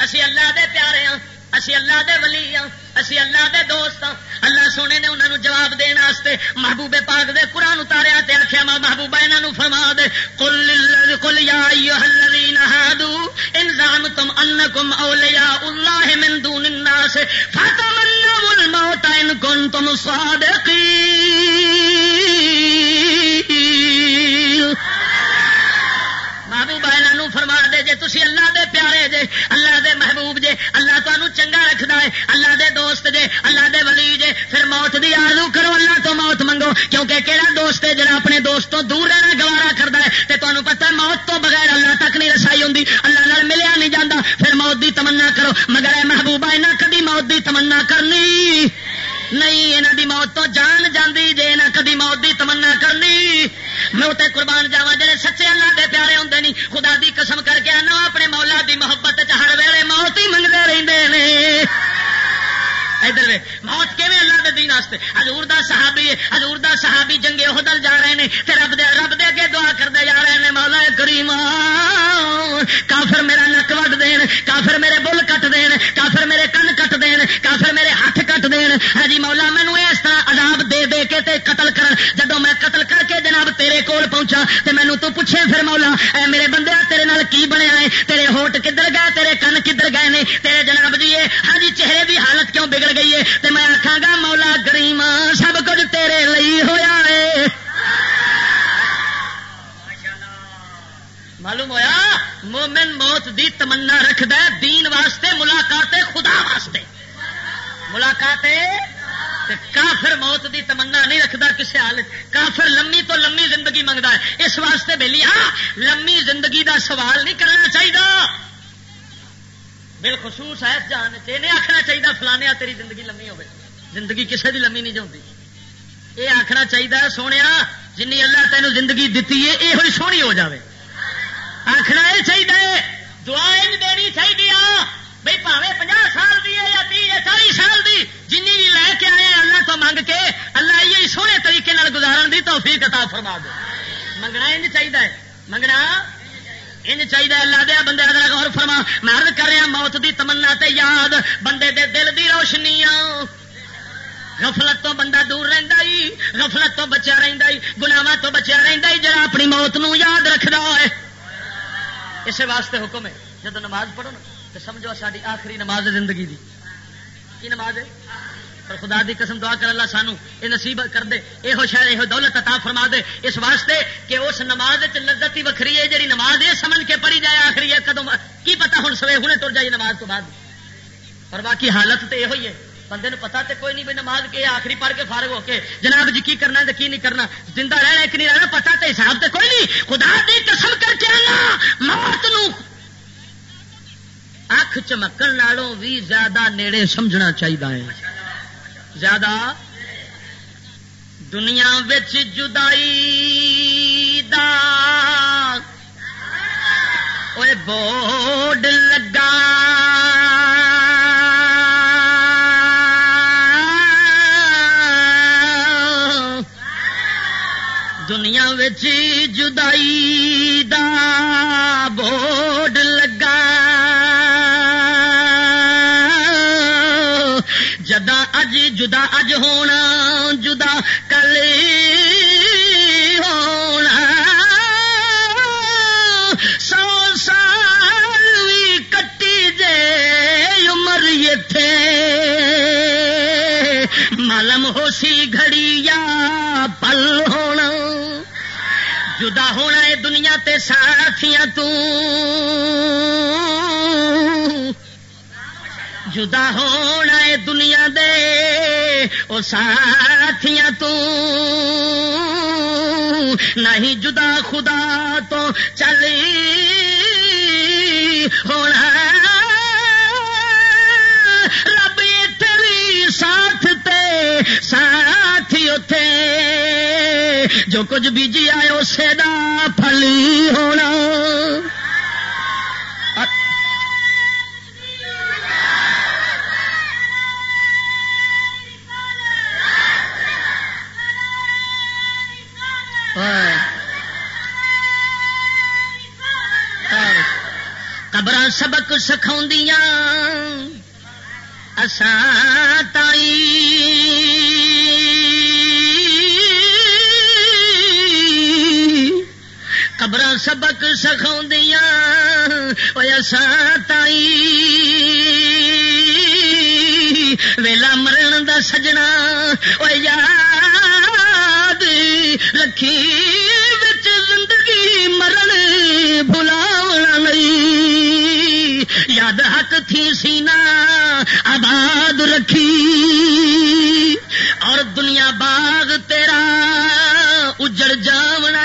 اسی اللہ دے پیارے ہاں اسی اللہ دے ولی ہاں اسی اللہ دے دوست ہاں۔ اللہ سونے نے انہوں جواب دن واسطے محبوبے پاک دے قرآن اتاریا تے آخیا ماں محبوبہ یہاں فرما دے۔ کل کل یا الذین ہادو انزام تم انکم اولیاء اللہ من دون الناس فتمنوا الموت ان کنتم صادقین. محبوبہ یہاں فرما دے، جے تسی اللہ دے پیارے جے، اللہ دے محبوب جے اللہ تمہوں چنگا رکھتا ہے اللہ دے دوست جے اللہ دے ولی جے پھر موت دی آرزو کرو اللہ تو موت منگو کیونکہ کہڑا دوست ہے جڑا اپنے دوست تو دور رہنا گوارا کرتا ہے، تے تمہیں پتہ ہے موت تو بغیر اللہ تک نہیں رسائی ہوں اللہ نال ملیا نہیں جانا پھر موت دی تمنا کرو۔ مگر اے محبوبہ یہاں کدی موت دی تمنا کرنی۔ نہیں یہاں دی موت تو جان جاندی، جے نہ کدی موت دی تمنا کرنی۔ میں اتنے قربان جاوا جڑے سچے اللہ دے پیارے ہوندے نہیں خدا دی قسم کر کے آنا، اپنے مولا دی محبت چ ہر ویلے موت ہی منگتے رہتے ہیں ادھر موت کیویں اللہ دے دین واسطے۔ حضور دا صحابی حضور دا صحابی جنگے عہدل جا رہے ہیں تے رب دے رب دے اگے دعا کرتے جا رہے ہیں مولا کریم، کافر میرا نک وٹ دین، کافر میرے بل کٹ دین، کافر میرے کن کٹ دین، کافر میرے ہاتھ کٹ دین۔ ہاں جی مولا مینو اس طرح عذاب دے دے کے تے قتل کر جدو میں قتل کر کے جناب تیرے کول پہنچا تے مینو تو پوچھے پھر مولا، اے میرے بندے تیرے نال کی بنیا ہے؟ تیرے ہوٹ کدھر گئے؟ تیرے کن کدھر گئے نے؟ تیرے جناب جی ہاں جی چہرے دی حالت کیوں بگڑ گئی ہے؟ تے میں آخا گا، مولا کریم سب کچھ تیرے لئی ہویا ہے۔ معلوم ہویا؟ مومن موت دی تمنا رکھد دین واسطے، ملاقات خدا واسطے۔ ملاقات کافر موت دی تمنا نہیں رکھتا کسی حال کافر لمبی تو لمبی زندگی منگتا ہے۔ اس واسطے بہلی ہاں لمبی زندگی دا سوال نہیں کرنا چاہیے بالخصوص ہے جان چ نہیں آخنا چاہیے فلانے تیری زندگی لمبی ہوگی زندگی کسی بھی لمبی نہیں جاتی یہ آخنا چاہیے سونے جن اللہ تین زندگی دیتی ہے یہ سونی ہو جاوے۔ آخنا یہ چاہیے دعا دینی چاہیے بھائی پاوے پناہ سال دی ہے یا تی چالی سال دی جن بھی لے کے آئے اللہ تو منگ کے، اللہ یہ سونے طریقے گزارن دی توفیق عطا فرما دو منگنا انج چاہیے منگنا انج چاہیے اللہ دیا بندے کا غور فرما۔ مرد کر رہا موت دی تمنا تے یاد، بندے دے دل دی روشنی غفلت تو بندہ دور رہتا ہی، غفلت تو بچیا رہتا ہی گناوا تو بچیا رہتا ہی، جڑا اپنی موت نو یاد رکھتا ہے اسے واسطے حکم ہے جب نماز پڑھو نا۔ تو سمجھو ساری آخری نماز زندگی دی۔ کی نماز ہے؟ پر خدا دی قسم دعا کر اللہ سانو یہ نصیب کر دے۔ یہ شاید یہ دولت عطا فرما دے۔ اس واسطے کہ اس نماز لذت ہی وکری ہے جی نماز یہ سمجھ کے پڑھی جائے آخری ہے۔ کدو کی پتا ہوں سوے ہوں تر جائے نماز تو بعد؟ پر باقی حالت تو یہ ہے۔ بندے نے پتا تو کوئی نہیں بھائی نماز کے آخری پڑھ کے فارغ ہو کے جناب جی کی کرنا کی نہیں کرنا؟ زندہ رہنا کہ نہیں رہنا؟ پتا تو حساب تو کوئی نہیں۔ خدا دی قسم کر کے موت نو اکھ چمکن نالوں بھی زیادہ نیڑے سمجھنا چاہیے زیادہ دنیا بچ جدائی دا بورڈ لگا۔ دنیا بچ جدائی دا بورڈ لگا۔ جدا اج جدا اج ہونا، جدا کل ہونا۔ سو سال بھی کٹی جے عمر تھے ملم ہو سی گھڑی یا پل ہونا۔ جدا ہونا ہے دنیا تے ساتھیاں تو۔ جدا ہونا ہے دنیا دے، او ساتھیاں تو۔ نہیں جدا خدا تو چلی ہونا۔ رب تیری ساتھ تے ساتھی اتے جو کچھ بیجی آئے اسے دا پھلی ہونا۔ قبر سبق سکھا اسان تائی قبر سبق سکھا اسان تائی ویلا مرن دا سجنا۔ رکھی بچ زندگی مرن بلاونا نہیں۔ یاد حق تھی سینا، آباد رکھی۔ اور دنیا باغ تیرا اجڑ جامنا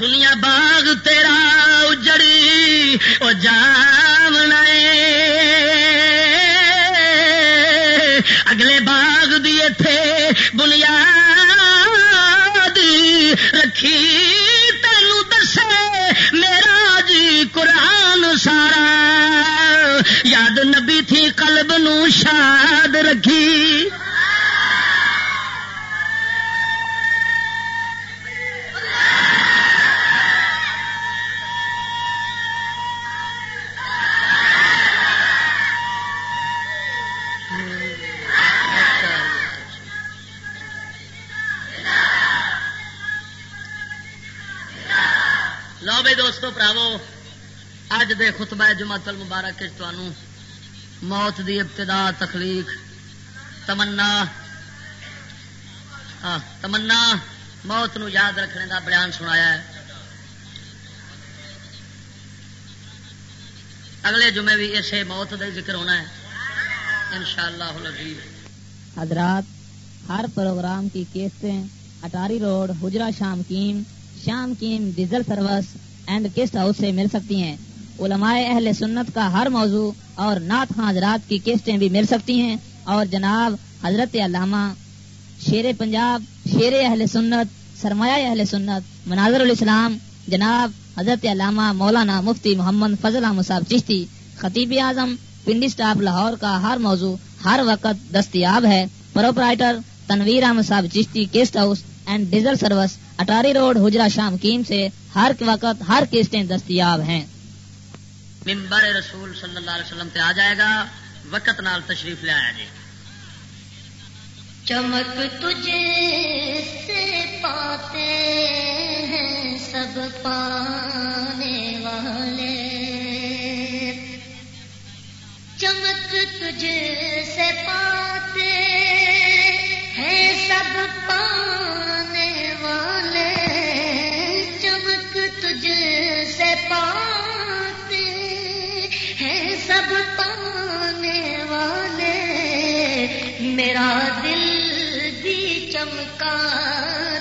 دنیا باغ تیرا اجڑی وہ جامنا اگلے باغ دی تھے بنیاد یاد نبی تھی قلب نو شاد رکھی اج دے خطبہ جمعت المبارک تمہوں موت دی ابتدا تخلیق تمنا ہاں، تمنا موت نو یاد رکھنے دا بیان سنایا ہے۔ اگلے جمعے بھی اسے موت دا ذکر ہونا ہے۔ انشاءاللہ العزیز حضرات ہر پروگرام کی کیسٹیں اٹاری road Hujra Shah Muqeem Shah Muqeem diesel service and guest house سے مل سکتی ہیں۔ علماء اہل سنت کا ہر موضوع اور نعت خان حضرات کی کیسٹیں بھی مل سکتی ہیں۔ اور جناب حضرت علامہ شیر پنجاب، شیر اہل سنت، سرمایہ اہل سنت، مناظر الاسلام، جناب حضرت علامہ مولانا مفتی محمد فضل احمد صاحب چشتی، خطیب اعظم، پنڈی اسٹاف لاہور کا ہر موضوع ہر وقت دستیاب ہے۔ پروپرائٹر تنویر احمد صاحب Chishti guest house and diesel service, Attari road Hujra Shah Muqeem سے ہر وقت ہر قسطیں دستیاب ہیں۔ ممبر رسول صلی اللہ علیہ وسلم پہ آ جائے گا، وقت نال تشریف لے آیا جی۔ چمک تجھے سے پاتے ہیں سب پانے والے۔ چمک تجھے سے پاتے ہیں سب پانے والے۔ چمک تجھے سے پاتے والے میرا دل بھی چمکا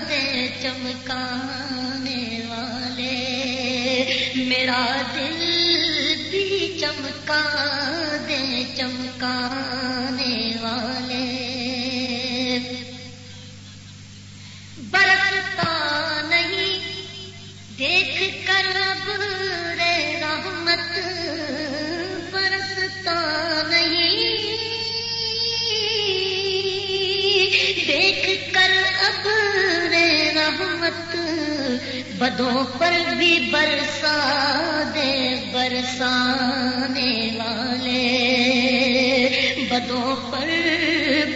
دے چمکانے والے۔ میرا دل بھی چمکا دے چمکانے والے۔ برستا نہیں، دیکھ کر اب رحمت۔ برستا نہیں بدوں پر بھی برسا دے برسانے والے۔ بدوں پر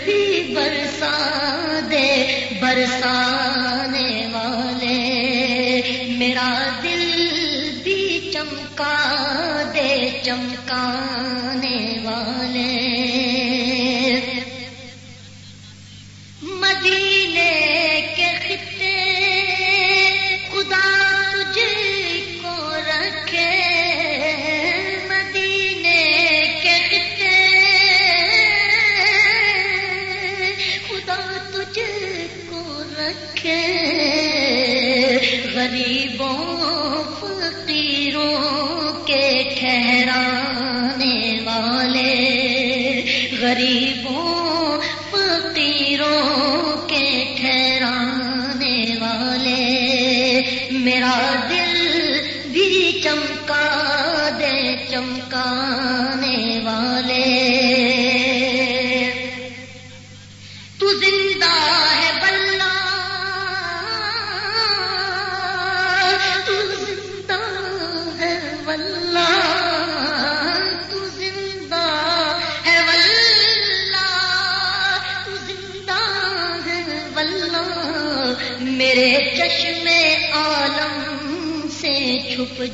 بھی برسا دے برسانے والے۔ میرا دل بھی چمکا دے چمکانے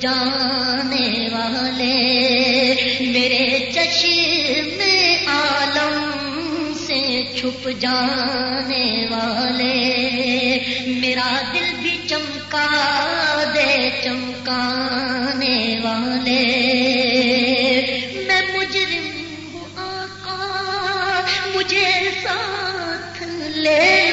جانے والے میرے چشمے عالم سے چھپ جانے والے میرا دل بھی چمکا دے چمکانے والے میں مجرم ہوں آقا مجھے ساتھ لے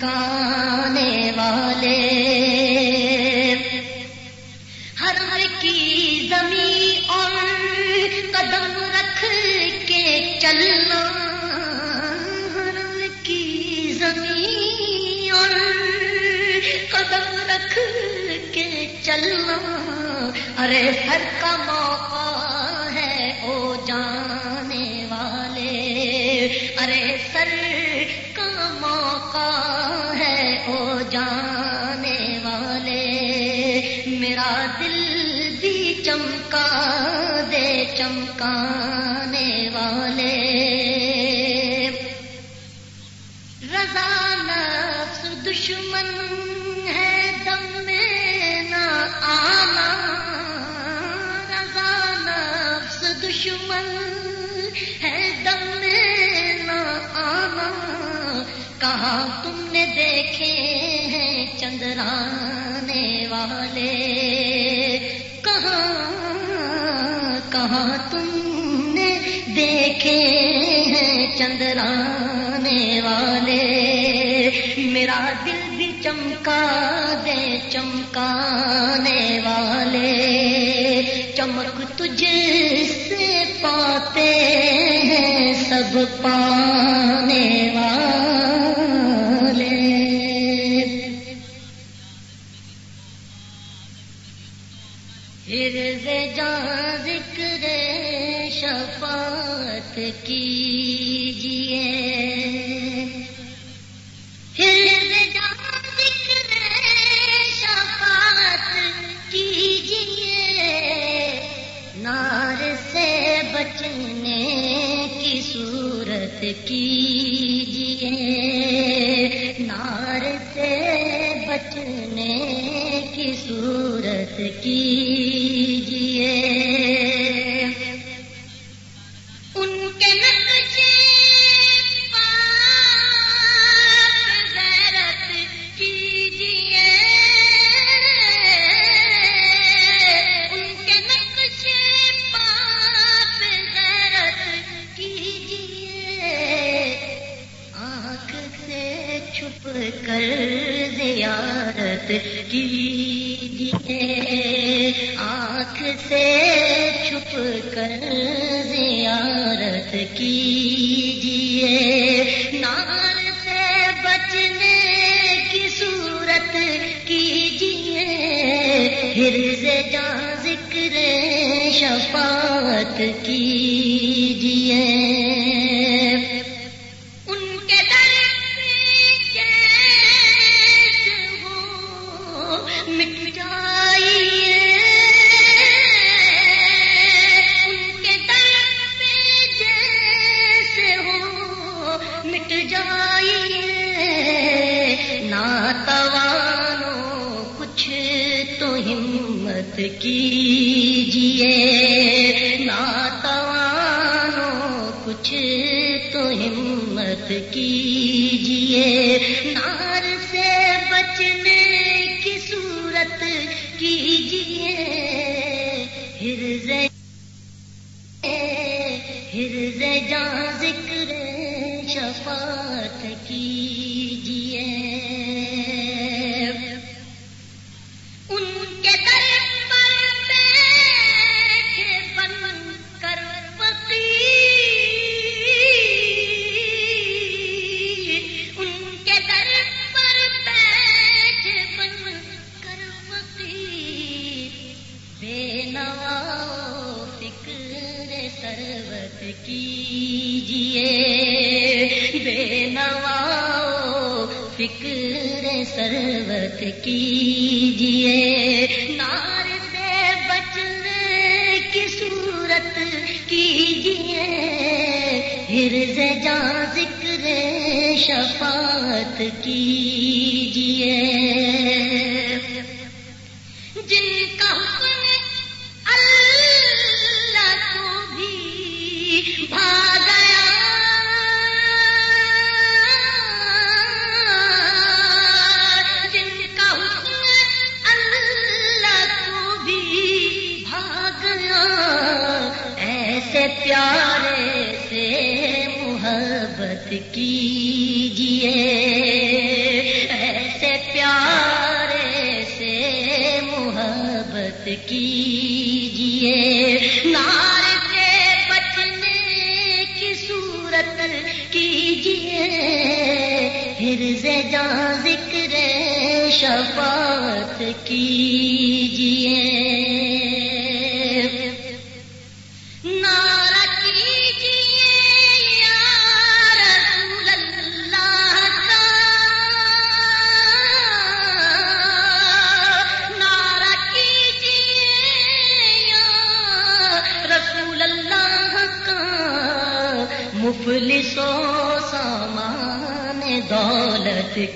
چمکانے والے۔ ہر ہر کی زمین اور قدم رکھ کے چلنا۔ ہر ہر کی زمین اور قدم رکھ کے چلنا۔ ارے ہر کا موقع ہے او جانے والے۔ ارے سر موقع ہے او جانے والے۔ میرا دل بھی چمکا دے چمکانے والے۔ رضا نفس دشمن ہے دم میں نہ آنا۔ رضا نفس دشمن کہاں تم نے دیکھے ہیں چندرانے والے؟ کہاں کہاں تم نے دیکھے ہیں چندرانے والے؟ میرا دل بھی چمکا دے چمکانے والے۔ چمک تجھ سے پاتے ہیں سب پانے بچنے کی صورت کیجیے کیجیے۔ نان نار سے بچنے کی صورت کیجیے۔ ہر سے جا ذکر شفاعت کی۔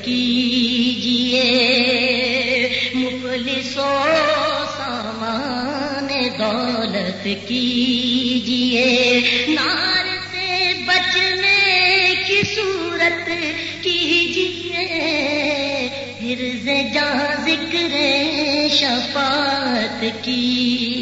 کیجیے مفلسو سامان دولت کیجیے نار سے بچنے کی صورت کیجیے گرز جہاں ذکر شفاعت کی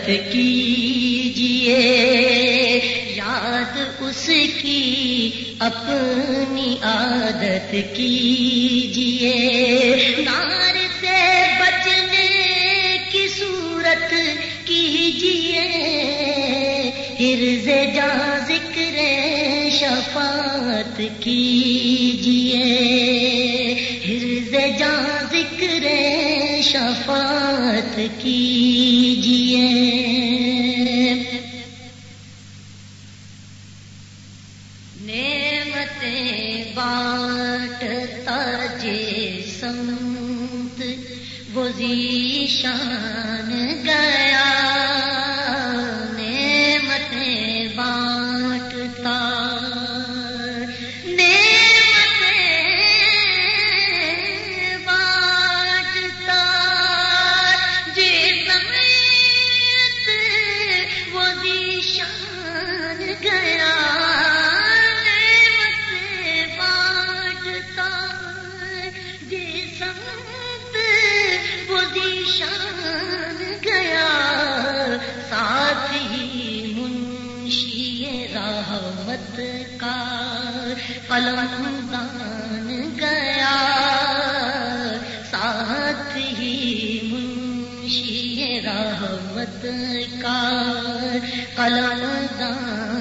مدد کیجیے، یاد اس کی اپنی عادت کیجیے۔ نار سے بچنے کی صورت کیجیے ہرز جا ذکر شفاعت کیجیے۔ ہرز جا ذکر شفاعت کی کا قلم دان